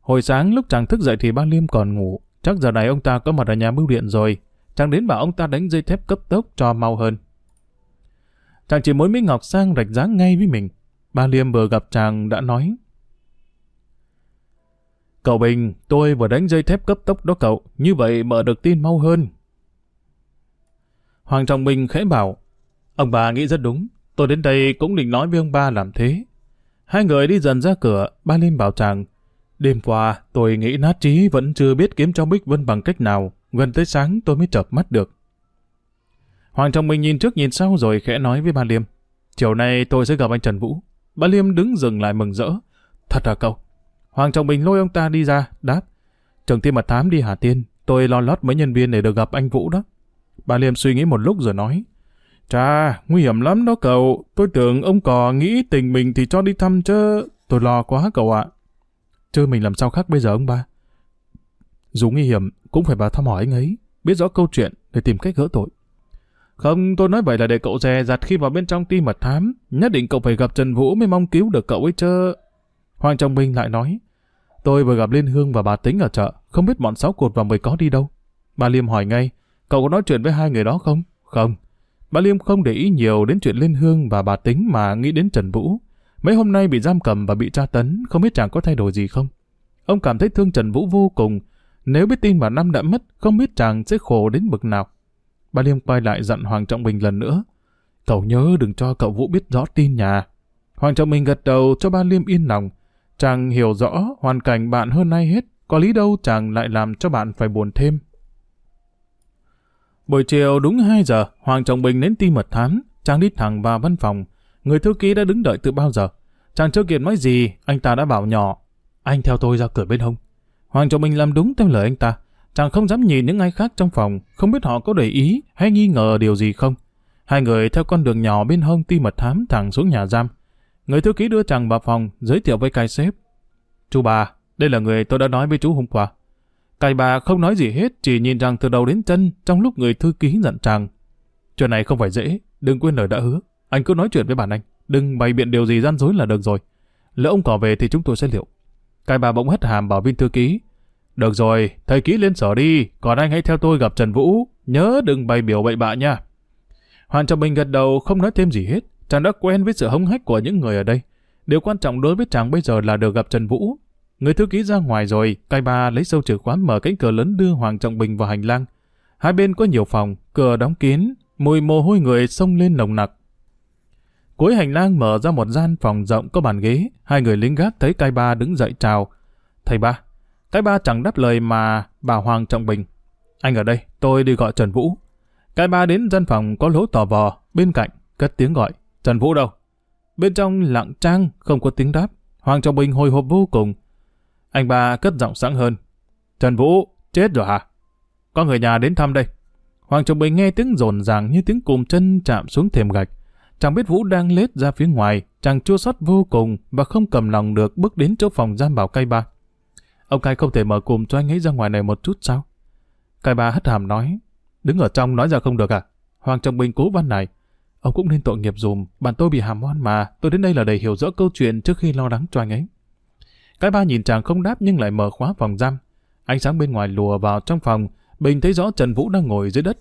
A: Hồi sáng lúc chàng thức dậy thì ba Liêm còn ngủ, chắc giờ này ông ta có mặt ở nhà bưu điện rồi. Chàng đến bảo ông ta đánh dây thép cấp tốc cho mau hơn. Chàng chỉ muốn Mỹ Ngọc sang rạch giá ngay với mình. Ba Liêm vừa gặp chàng đã nói. Cậu Bình, tôi vừa đánh dây thép cấp tốc đó cậu, như vậy mở được tin mau hơn. Hoàng Trọng Bình khẽ bảo, Ông bà nghĩ rất đúng, tôi đến đây cũng định nói với ông ba làm thế. Hai người đi dần ra cửa, ba Liêm bảo chàng, đêm qua tôi nghĩ nát trí vẫn chưa biết kiếm cho Bích Vân bằng cách nào, gần tới sáng tôi mới chợp mắt được. Hoàng Trọng Minh nhìn trước nhìn sau rồi khẽ nói với bà Liêm, chiều nay tôi sẽ gặp anh Trần Vũ. Bà Liêm đứng dừng lại mừng rỡ. Thật à cậu? Hoàng Trọng Bình lôi ông ta đi ra, đáp. Trường tiên mật thám đi Hà Tiên, tôi lo lót mấy nhân viên để được gặp anh Vũ đó. Bà Liêm suy nghĩ một lúc rồi nói. Chà, nguy hiểm lắm đó cậu. Tôi tưởng ông cò nghĩ tình mình thì cho đi thăm chứ. Tôi lo quá cậu ạ. Chứ mình làm sao khác bây giờ ông ba? Dù nguy hiểm, cũng phải vào thăm hỏi anh ấy. Biết rõ câu chuyện để tìm cách gỡ tội. Không, tôi nói vậy là để cậu dè dặt khi vào bên trong ti mật thám. Nhất định cậu phải gặp Trần Vũ mới mong cứu được cậu ấy chứ. Hoàng Trọng Minh lại nói. Tôi vừa gặp Liên Hương và bà Tính ở chợ. Không biết bọn sáu cột và mười có đi đâu. Bà Liêm hỏi ngay. Cậu có nói chuyện với hai người đó không? Không. Bà Liêm không để ý nhiều đến chuyện Liên Hương và bà Tính mà nghĩ đến Trần Vũ. Mấy hôm nay bị giam cầm và bị tra tấn, không biết chàng có thay đổi gì không? Ông cảm thấy thương Trần Vũ vô cùng. Nếu biết tin bà Năm đã mất, không biết chàng sẽ khổ đến bực nào. Ba Liêm quay lại dặn Hoàng Trọng Bình lần nữa. Cậu nhớ đừng cho cậu Vũ biết rõ tin nhà. Hoàng Trọng Bình gật đầu cho ba Liêm yên lòng. Chàng hiểu rõ hoàn cảnh bạn hơn nay hết. Có lý đâu chàng lại làm cho bạn phải buồn thêm. Buổi chiều đúng 2 giờ, Hoàng Trọng Bình đến tim mật thám, chàng đi thẳng vào văn phòng. Người thư ký đã đứng đợi từ bao giờ. Chàng chưa kịp nói gì, anh ta đã bảo nhỏ. Anh theo tôi ra cửa bên hông. Hoàng Trọng Bình làm đúng theo lời anh ta. Chàng không dám nhìn những ai khác trong phòng, không biết họ có để ý hay nghi ngờ điều gì không. Hai người theo con đường nhỏ bên hông ti mật thám thẳng xuống nhà giam. Người thư ký đưa chàng vào phòng, giới thiệu với cai sếp. Chú bà, đây là người tôi đã nói với chú hôm qua. cai bà không nói gì hết, chỉ nhìn rằng từ đầu đến chân trong lúc người thư ký dặn chàng. Chuyện này không phải dễ, đừng quên lời đã hứa. Anh cứ nói chuyện với bản anh, đừng bày biện điều gì gian dối là được rồi. Lỡ ông cỏ về thì chúng tôi sẽ liệu. cai bà bỗng hất hàm bảo viên thư ký. Được rồi, thầy kỹ lên sở đi, còn anh hãy theo tôi gặp Trần Vũ, nhớ đừng bày biểu bậy bạ nha. Hoàng Trọng Bình gật đầu không nói thêm gì hết, chàng đã quen với sự hống hách của những người ở đây. Điều quan trọng đối với chàng bây giờ là được gặp Trần Vũ. Người thư ký ra ngoài rồi, cai ba lấy sâu chìa khóa mở cánh cửa lớn đưa Hoàng Trọng Bình vào hành lang. Hai bên có nhiều phòng, cửa đóng kín, mùi mồ hôi người xông lên nồng nặc. Cuối hành lang mở ra một gian phòng rộng có bàn ghế, hai người lính gác thấy cai ba đứng dậy chào. Thầy ba, cái ba chẳng đáp lời mà bảo Hoàng Trọng Bình. Anh ở đây, tôi đi gọi Trần Vũ. Cái ba đến gian phòng có lỗ tò vò, bên cạnh, cất tiếng gọi. Trần Vũ đâu? Bên trong lặng trang, không có tiếng đáp. Hoàng Trọng Bình hồi hộp vô cùng. Anh ba cất giọng sẵn hơn. Trần Vũ, chết rồi hả? Có người nhà đến thăm đây. Hoàng Trọng Bình nghe tiếng rồn ràng như tiếng cùm chân chạm xuống thềm gạch. Chàng biết Vũ đang lết ra phía ngoài, chàng chua xót vô cùng và không cầm lòng được bước đến chỗ phòng giam bảo cây ba. Ông cai không thể mở cùm cho anh ấy ra ngoài này một chút sao? Cai ba hất hàm nói, đứng ở trong nói ra không được à? Hoàng Trọng Bình cố văn này. Ông cũng nên tội nghiệp dùm, bạn tôi bị hàm oan mà, tôi đến đây là để hiểu rõ câu chuyện trước khi lo lắng cho anh ấy. Cái ba nhìn chàng không đáp nhưng lại mở khóa phòng giam. Ánh sáng bên ngoài lùa vào trong phòng, Bình thấy rõ Trần Vũ đang ngồi dưới đất.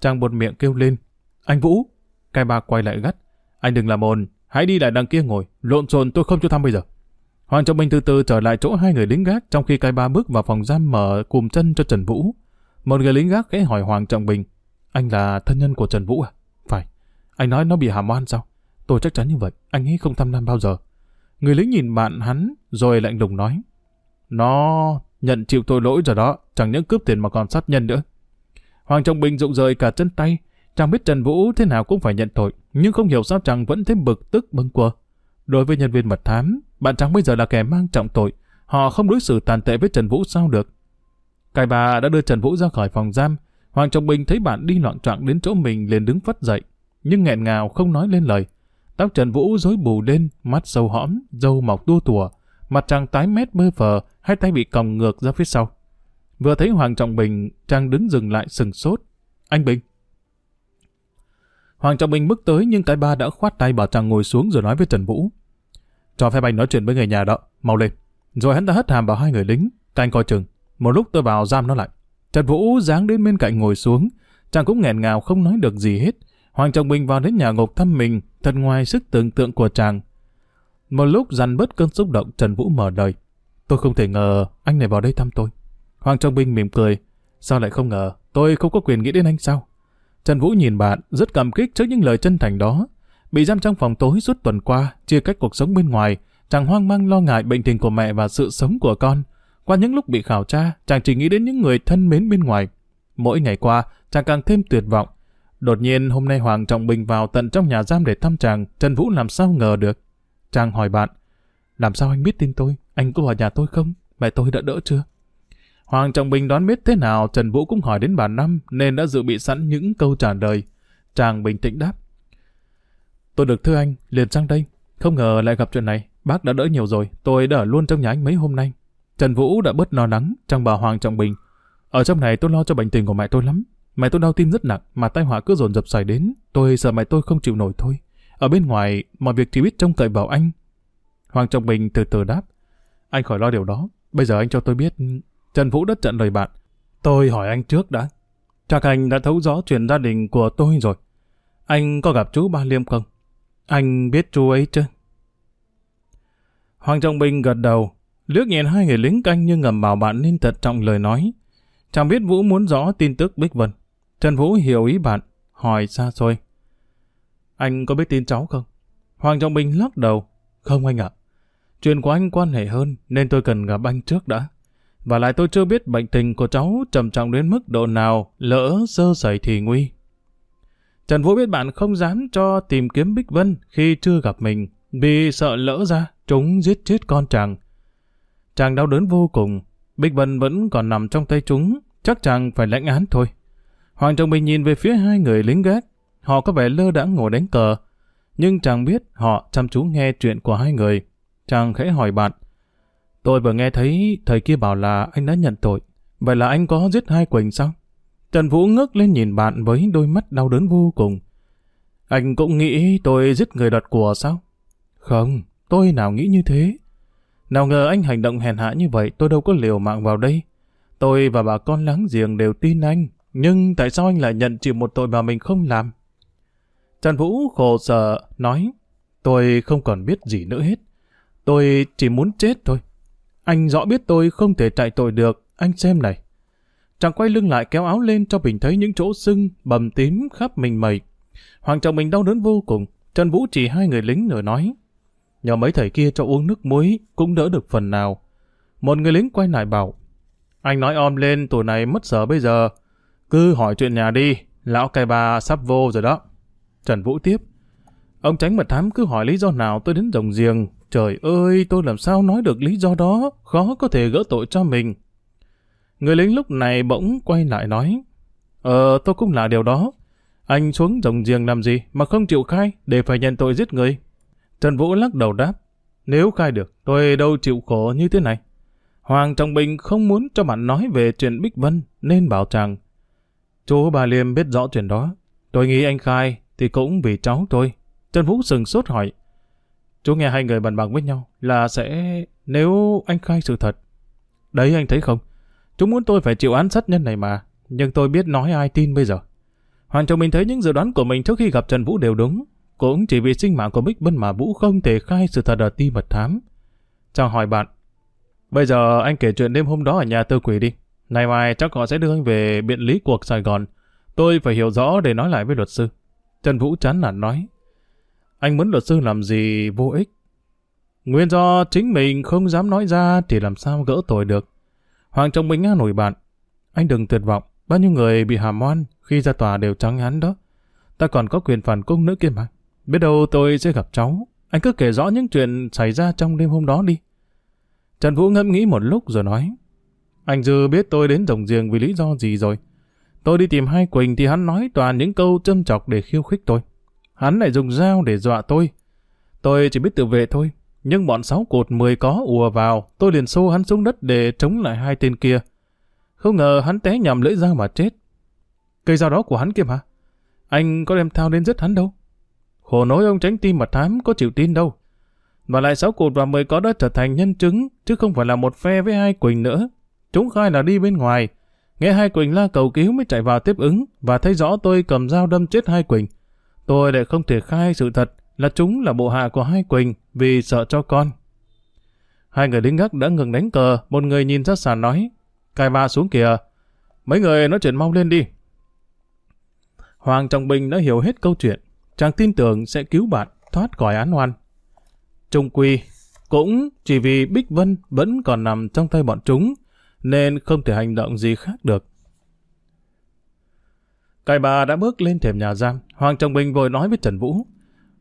A: Chàng buột miệng kêu lên. Anh Vũ! Cái ba quay lại gắt. Anh đừng làm ồn, hãy đi lại đằng kia ngồi, lộn xộn tôi không cho thăm bây giờ. Hoàng Trọng Bình từ từ trở lại chỗ hai người lính gác trong khi cái ba bước vào phòng giam mở cùm chân cho Trần Vũ. Một người lính gác khẽ hỏi Hoàng Trọng Bình. Anh là thân nhân của Trần Vũ à? Phải. Anh nói nó bị hàm oan sao? Tôi chắc chắn như vậy, anh ấy không thăm nam bao giờ. Người lính nhìn bạn hắn, rồi lạnh lùng nói. Nó nhận chịu tội lỗi rồi đó, chẳng những cướp tiền mà còn sát nhân nữa. Hoàng Trọng Bình rụng rời cả chân tay, chẳng biết Trần Vũ thế nào cũng phải nhận tội, nhưng không hiểu sao chàng vẫn thêm bực tức bâng quơ. Đối với nhân viên mật thám, bạn Trắng bây giờ là kẻ mang trọng tội, họ không đối xử tàn tệ với Trần Vũ sao được. Cai bà đã đưa Trần Vũ ra khỏi phòng giam, Hoàng Trọng Bình thấy bạn đi loạn trọng đến chỗ mình liền đứng phất dậy, nhưng nghẹn ngào không nói lên lời. Tóc Trần Vũ rối bù lên, mắt sâu hõm, râu mọc tua tùa, mặt chàng tái mét bơ phờ, hai tay bị còng ngược ra phía sau. Vừa thấy Hoàng Trọng Bình, chàng đứng dừng lại sừng sốt. Anh Bình. Hoàng Trọng Bình bước tới nhưng cái ba đã khoát tay bảo chàng ngồi xuống rồi nói với Trần Vũ. Cho phép anh nói chuyện với người nhà đó, mau lên. Rồi hắn ta hất hàm vào hai người lính, canh coi chừng. Một lúc tôi vào giam nó lại. Trần Vũ dáng đến bên cạnh ngồi xuống, chàng cũng nghẹn ngào không nói được gì hết. Hoàng Trọng Bình vào đến nhà ngục thăm mình, thật ngoài sức tưởng tượng của chàng. Một lúc dằn bớt cơn xúc động, Trần Vũ mở lời. Tôi không thể ngờ anh này vào đây thăm tôi. Hoàng Trọng Bình mỉm cười. Sao lại không ngờ, tôi không có quyền nghĩ đến anh sao? Trần Vũ nhìn bạn, rất cảm kích trước những lời chân thành đó. Bị giam trong phòng tối suốt tuần qua, chia cách cuộc sống bên ngoài, chàng hoang mang lo ngại bệnh tình của mẹ và sự sống của con. Qua những lúc bị khảo tra, chàng chỉ nghĩ đến những người thân mến bên ngoài. Mỗi ngày qua, chàng càng thêm tuyệt vọng. Đột nhiên hôm nay Hoàng Trọng Bình vào tận trong nhà giam để thăm chàng, Trần Vũ làm sao ngờ được. Chàng hỏi bạn, làm sao anh biết tin tôi? Anh có vào nhà tôi không? Mẹ tôi đã đỡ chưa? Hoàng Trọng Bình đoán biết thế nào, Trần Vũ cũng hỏi đến bà Năm nên đã dự bị sẵn những câu trả lời. Chàng bình tĩnh đáp. Tôi được thưa anh, liền sang đây. Không ngờ lại gặp chuyện này, bác đã đỡ nhiều rồi, tôi đã ở luôn trong nhà anh mấy hôm nay. Trần Vũ đã bớt lo lắng, trong bà Hoàng Trọng Bình. Ở trong này tôi lo cho bệnh tình của mẹ tôi lắm. Mẹ tôi đau tim rất nặng, mà tai họa cứ dồn dập xảy đến. Tôi sợ mẹ tôi không chịu nổi thôi. Ở bên ngoài, mọi việc chỉ biết trông cậy vào anh. Hoàng Trọng Bình từ từ đáp. Anh khỏi lo điều đó. Bây giờ anh cho tôi biết. Trần Vũ đất trận lời bạn. Tôi hỏi anh trước đã. Chắc anh đã thấu rõ chuyện gia đình của tôi rồi. Anh có gặp chú Ba Liêm không? Anh biết chú ấy chứ? Hoàng Trọng Bình gật đầu, liếc nhìn hai người lính canh như ngầm bảo bạn nên thật trọng lời nói. Chẳng biết Vũ muốn rõ tin tức Bích Vân. Trần Vũ hiểu ý bạn, hỏi xa xôi. Anh có biết tin cháu không? Hoàng Trọng Bình lắc đầu. Không anh ạ. Chuyện của anh quan hệ hơn nên tôi cần gặp anh trước đã. Và lại tôi chưa biết bệnh tình của cháu trầm trọng đến mức độ nào, lỡ sơ sẩy thì nguy. Trần Vũ biết bạn không dám cho tìm kiếm Bích Vân khi chưa gặp mình, vì sợ lỡ ra, chúng giết chết con chàng. Chàng đau đớn vô cùng, Bích Vân vẫn còn nằm trong tay chúng, chắc chàng phải lãnh án thôi. Hoàng Trọng Bình nhìn về phía hai người lính gác, họ có vẻ lơ đãng ngồi đánh cờ, nhưng chàng biết họ chăm chú nghe chuyện của hai người. Chàng khẽ hỏi bạn, tôi vừa nghe thấy thầy kia bảo là anh đã nhận tội, vậy là anh có giết hai Quỳnh sao? Trần Vũ ngước lên nhìn bạn với đôi mắt đau đớn vô cùng. Anh cũng nghĩ tôi giết người đoạt của sao? Không, tôi nào nghĩ như thế. Nào ngờ anh hành động hèn hạ như vậy tôi đâu có liều mạng vào đây. Tôi và bà con láng giềng đều tin anh, nhưng tại sao anh lại nhận chịu một tội mà mình không làm? Trần Vũ khổ sở, nói, tôi không còn biết gì nữa hết. Tôi chỉ muốn chết thôi. Anh rõ biết tôi không thể chạy tội được, anh xem này. Chàng quay lưng lại kéo áo lên cho mình thấy những chỗ sưng, bầm tím khắp mình mẩy. Hoàng chồng mình đau đớn vô cùng. Trần Vũ chỉ hai người lính rồi nói. Nhờ mấy thầy kia cho uống nước muối cũng đỡ được phần nào. Một người lính quay lại bảo. Anh nói om lên tuổi này mất sở bây giờ. Cứ hỏi chuyện nhà đi, lão cai bà sắp vô rồi đó. Trần Vũ tiếp. Ông tránh mật thám cứ hỏi lý do nào tôi đến rồng giềng. Trời ơi, tôi làm sao nói được lý do đó, khó có thể gỡ tội cho mình. Người lính lúc này bỗng quay lại nói. Ờ, tôi cũng là điều đó. Anh xuống rồng giềng làm gì mà không chịu khai để phải nhận tội giết người. Trần Vũ lắc đầu đáp. Nếu khai được, tôi đâu chịu khổ như thế này. Hoàng Trọng Bình không muốn cho bạn nói về chuyện Bích Vân, nên bảo chàng. Chú bà Liêm biết rõ chuyện đó. Tôi nghĩ anh khai, thì cũng vì cháu tôi. Trần Vũ sừng sốt hỏi. Chú nghe hai người bàn bạc với nhau là sẽ... nếu anh khai sự thật. Đấy anh thấy không? Chúng muốn tôi phải chịu án sát nhân này mà. Nhưng tôi biết nói ai tin bây giờ. Hoàng chồng mình thấy những dự đoán của mình trước khi gặp Trần Vũ đều đúng. Cũng chỉ vì sinh mạng của Bích Bân mà Vũ không thể khai sự thật ở ti mật thám. Chào hỏi bạn. Bây giờ anh kể chuyện đêm hôm đó ở nhà tư quỷ đi. Ngày mai chắc họ sẽ đưa anh về biện lý cuộc Sài Gòn. Tôi phải hiểu rõ để nói lại với luật sư. Trần Vũ chán nản nói. Anh muốn luật sư làm gì, vô ích. Nguyên do chính mình không dám nói ra thì làm sao gỡ tội được. Hoàng Trọng Minh nổi bạn. Anh đừng tuyệt vọng. Bao nhiêu người bị hàm oan khi ra tòa đều trắng án đó. Ta còn có quyền phản cung nữa kia mà. Biết đâu tôi sẽ gặp cháu. Anh cứ kể rõ những chuyện xảy ra trong đêm hôm đó đi. Trần Vũ ngẫm nghĩ một lúc rồi nói. Anh Dư biết tôi đến rồng giềng vì lý do gì rồi. Tôi đi tìm hai Quỳnh thì hắn nói toàn những câu châm chọc để khiêu khích tôi. Hắn lại dùng dao để dọa tôi. Tôi chỉ biết tự vệ thôi. Nhưng bọn sáu cột mười có ùa vào, tôi liền xô hắn xuống đất để chống lại hai tên kia. Không ngờ hắn té nhầm lưỡi dao mà chết. Cây dao đó của hắn kia mà. Anh có đem thao đến giết hắn đâu. Khổ nỗi ông tránh tim mà thám có chịu tin đâu. Và lại sáu cột và mười có đã trở thành nhân chứng, chứ không phải là một phe với hai Quỳnh nữa. Chúng khai là đi bên ngoài. Nghe hai Quỳnh la cầu cứu mới chạy vào tiếp ứng và thấy rõ tôi cầm dao đâm chết hai Quỳnh. Tôi lại không thể khai sự thật là chúng là bộ hạ của hai Quỳnh vì sợ cho con. Hai người lính gác đã ngừng đánh cờ, một người nhìn ra sàn nói, cai ba xuống kìa, mấy người nói chuyện mau lên đi. Hoàng Trọng Bình đã hiểu hết câu chuyện, chàng tin tưởng sẽ cứu bạn thoát khỏi án oan. Trung Quy cũng chỉ vì Bích Vân vẫn còn nằm trong tay bọn chúng, nên không thể hành động gì khác được. Cai bà đã bước lên thềm nhà giam, Hoàng Trọng Bình vội nói với Trần Vũ.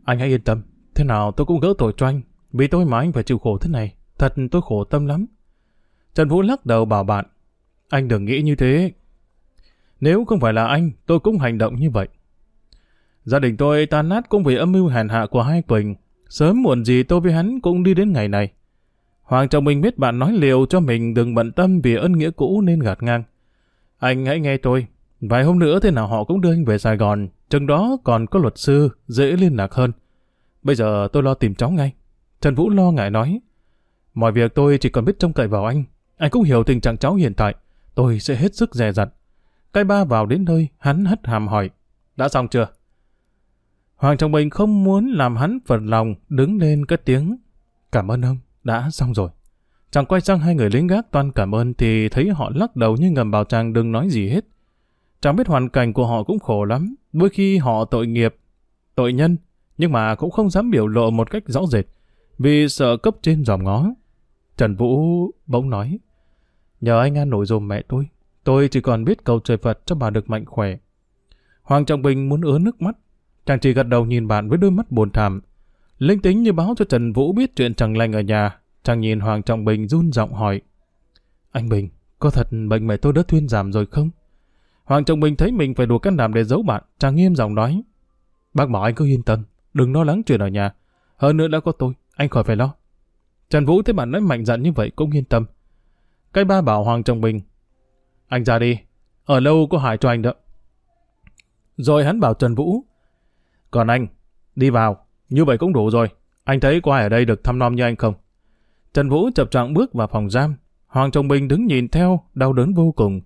A: Anh hãy yên tâm, thế nào tôi cũng gỡ tội cho anh, vì tôi mà anh phải chịu khổ thế này, thật tôi khổ tâm lắm. Trần Vũ lắc đầu bảo bạn, anh đừng nghĩ như thế. Nếu không phải là anh, tôi cũng hành động như vậy. Gia đình tôi tan nát cũng vì âm mưu hèn hạ của hai Quỳnh. Sớm muộn gì tôi với hắn cũng đi đến ngày này. Hoàng Trọng Bình biết bạn nói liều cho mình đừng bận tâm vì ân nghĩa cũ nên gạt ngang. Anh hãy nghe tôi, Vài hôm nữa thế nào họ cũng đưa anh về Sài Gòn, chừng đó còn có luật sư, dễ liên lạc hơn. Bây giờ tôi lo tìm cháu ngay. Trần Vũ lo ngại nói. Mọi việc tôi chỉ còn biết trông cậy vào anh. Anh cũng hiểu tình trạng cháu hiện tại. Tôi sẽ hết sức dè dặt. Cái ba vào đến nơi, hắn hất hàm hỏi. Đã xong chưa? Hoàng Trọng Bình không muốn làm hắn phật lòng, đứng lên cất tiếng. Cảm ơn ông, đã xong rồi. Chàng quay sang hai người lính gác toàn cảm ơn thì thấy họ lắc đầu như ngầm bảo chàng đừng nói gì hết. Chẳng biết hoàn cảnh của họ cũng khổ lắm, đôi khi họ tội nghiệp, tội nhân, nhưng mà cũng không dám biểu lộ một cách rõ rệt, vì sợ cấp trên dòm ngó. Trần Vũ bỗng nói, nhờ anh an nổi dùm mẹ tôi, tôi chỉ còn biết cầu trời Phật cho bà được mạnh khỏe. Hoàng Trọng Bình muốn ứa nước mắt, chàng chỉ gật đầu nhìn bạn với đôi mắt buồn thảm. Linh tính như báo cho Trần Vũ biết chuyện chẳng lành ở nhà, chàng nhìn Hoàng Trọng Bình run giọng hỏi, Anh Bình, có thật bệnh mẹ tôi đã thuyên giảm rồi không? Hoàng Trọng Bình thấy mình phải đùa cách làm để giấu bạn, chàng nghiêm giọng nói. Bác bảo anh cứ yên tâm, đừng lo lắng chuyện ở nhà. Hơn nữa đã có tôi, anh khỏi phải lo. Trần Vũ thấy bạn nói mạnh dạn như vậy cũng yên tâm. Cái ba bảo Hoàng Trọng Bình. Anh ra đi, ở lâu có hại cho anh đó. Rồi hắn bảo Trần Vũ. Còn anh, đi vào, như vậy cũng đủ rồi. Anh thấy có ai ở đây được thăm nom như anh không? Trần Vũ chập trọng bước vào phòng giam. Hoàng Trọng Bình đứng nhìn theo, đau đớn vô cùng.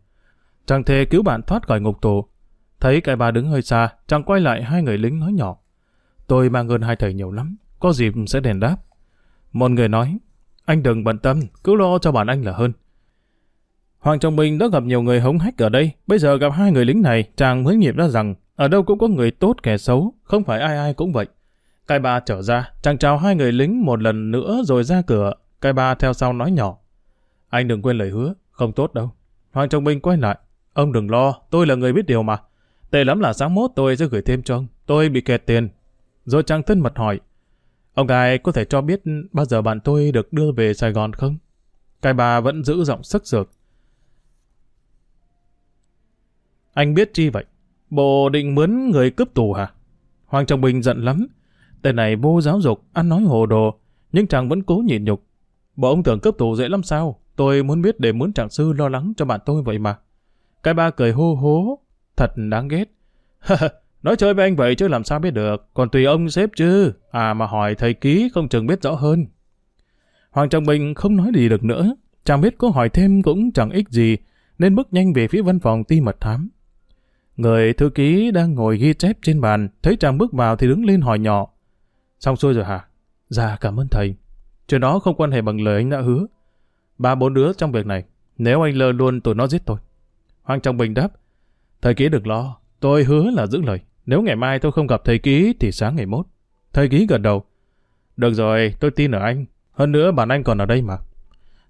A: Chàng thề cứu bạn thoát khỏi ngục tù. Thấy cái bà đứng hơi xa, chàng quay lại hai người lính nói nhỏ. Tôi mang ơn hai thầy nhiều lắm, có dịp sẽ đền đáp. Một người nói, anh đừng bận tâm, cứ lo cho bản anh là hơn. Hoàng Trọng minh đã gặp nhiều người hống hách ở đây, bây giờ gặp hai người lính này, chàng mới nghiệp ra rằng, ở đâu cũng có người tốt kẻ xấu, không phải ai ai cũng vậy. Cái bà trở ra, chàng chào hai người lính một lần nữa rồi ra cửa, cái bà theo sau nói nhỏ. Anh đừng quên lời hứa, không tốt đâu. Hoàng Trọng minh quay lại, ông đừng lo, tôi là người biết điều mà. Tệ lắm là sáng mốt tôi sẽ gửi thêm cho ông, tôi bị kẹt tiền. Rồi trang thân mật hỏi, ông Cai có thể cho biết bao giờ bạn tôi được đưa về Sài Gòn không? Cái bà vẫn giữ giọng sức dược. Anh biết chi vậy? Bộ định mướn người cướp tù hả? Hoàng Trọng Bình giận lắm. Tên này vô giáo dục, ăn nói hồ đồ, nhưng chàng vẫn cố nhịn nhục. Bộ ông tưởng cướp tù dễ lắm sao? Tôi muốn biết để muốn trạng sư lo lắng cho bạn tôi vậy mà. Cái ba cười hô hố, thật đáng ghét. (laughs) nói chơi với anh vậy chứ làm sao biết được, còn tùy ông xếp chứ. À mà hỏi thầy ký không chừng biết rõ hơn. Hoàng Trọng Bình không nói gì được nữa, chẳng biết có hỏi thêm cũng chẳng ích gì, nên bước nhanh về phía văn phòng ti mật thám. Người thư ký đang ngồi ghi chép trên bàn, thấy chàng bước vào thì đứng lên hỏi nhỏ. Xong xuôi rồi hả? Dạ cảm ơn thầy. Chuyện đó không quan hệ bằng lời anh đã hứa. Ba bốn đứa trong việc này, nếu anh lơ luôn tụi nó giết tôi. Hoàng Trọng Bình đáp, thầy ký đừng lo, tôi hứa là giữ lời. Nếu ngày mai tôi không gặp thầy ký thì sáng ngày mốt. Thầy ký gật đầu. Được rồi, tôi tin ở anh. Hơn nữa bạn anh còn ở đây mà.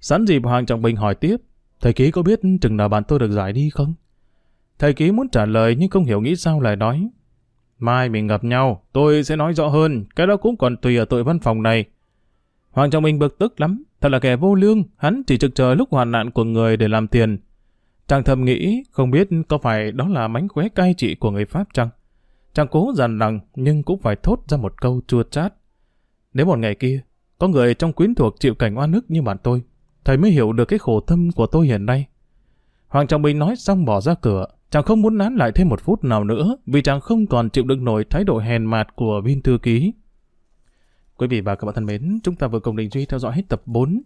A: Sẵn dịp Hoàng Trọng Bình hỏi tiếp, thầy ký có biết chừng nào bạn tôi được giải đi không? Thầy ký muốn trả lời nhưng không hiểu nghĩ sao lại nói. Mai mình gặp nhau, tôi sẽ nói rõ hơn, cái đó cũng còn tùy ở tội văn phòng này. Hoàng Trọng Bình bực tức lắm, thật là kẻ vô lương, hắn chỉ trực chờ lúc hoàn nạn của người để làm tiền. Chàng thầm nghĩ, không biết có phải đó là mánh khóe cai trị của người Pháp chăng? Chàng cố dằn rằng, nhưng cũng phải thốt ra một câu chua chát. Nếu một ngày kia, có người trong quyến thuộc chịu cảnh oan ức như bạn tôi, thầy mới hiểu được cái khổ tâm của tôi hiện nay. Hoàng Trọng Bình nói xong bỏ ra cửa, chàng không muốn nán lại thêm một phút nào nữa vì chàng không còn chịu đựng nổi thái độ hèn mạt của viên thư ký. Quý vị và các bạn thân mến, chúng ta vừa cùng Đình Duy theo dõi hết tập 4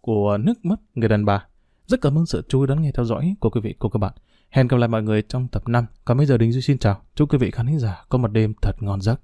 A: của Nước Mất Người Đàn Bà. Rất cảm ơn sự chú ý đón nghe theo dõi của quý vị của các bạn. Hẹn gặp lại mọi người trong tập 5. Còn bây giờ Đình Duy xin chào. Chúc quý vị khán giả có một đêm thật ngon giấc.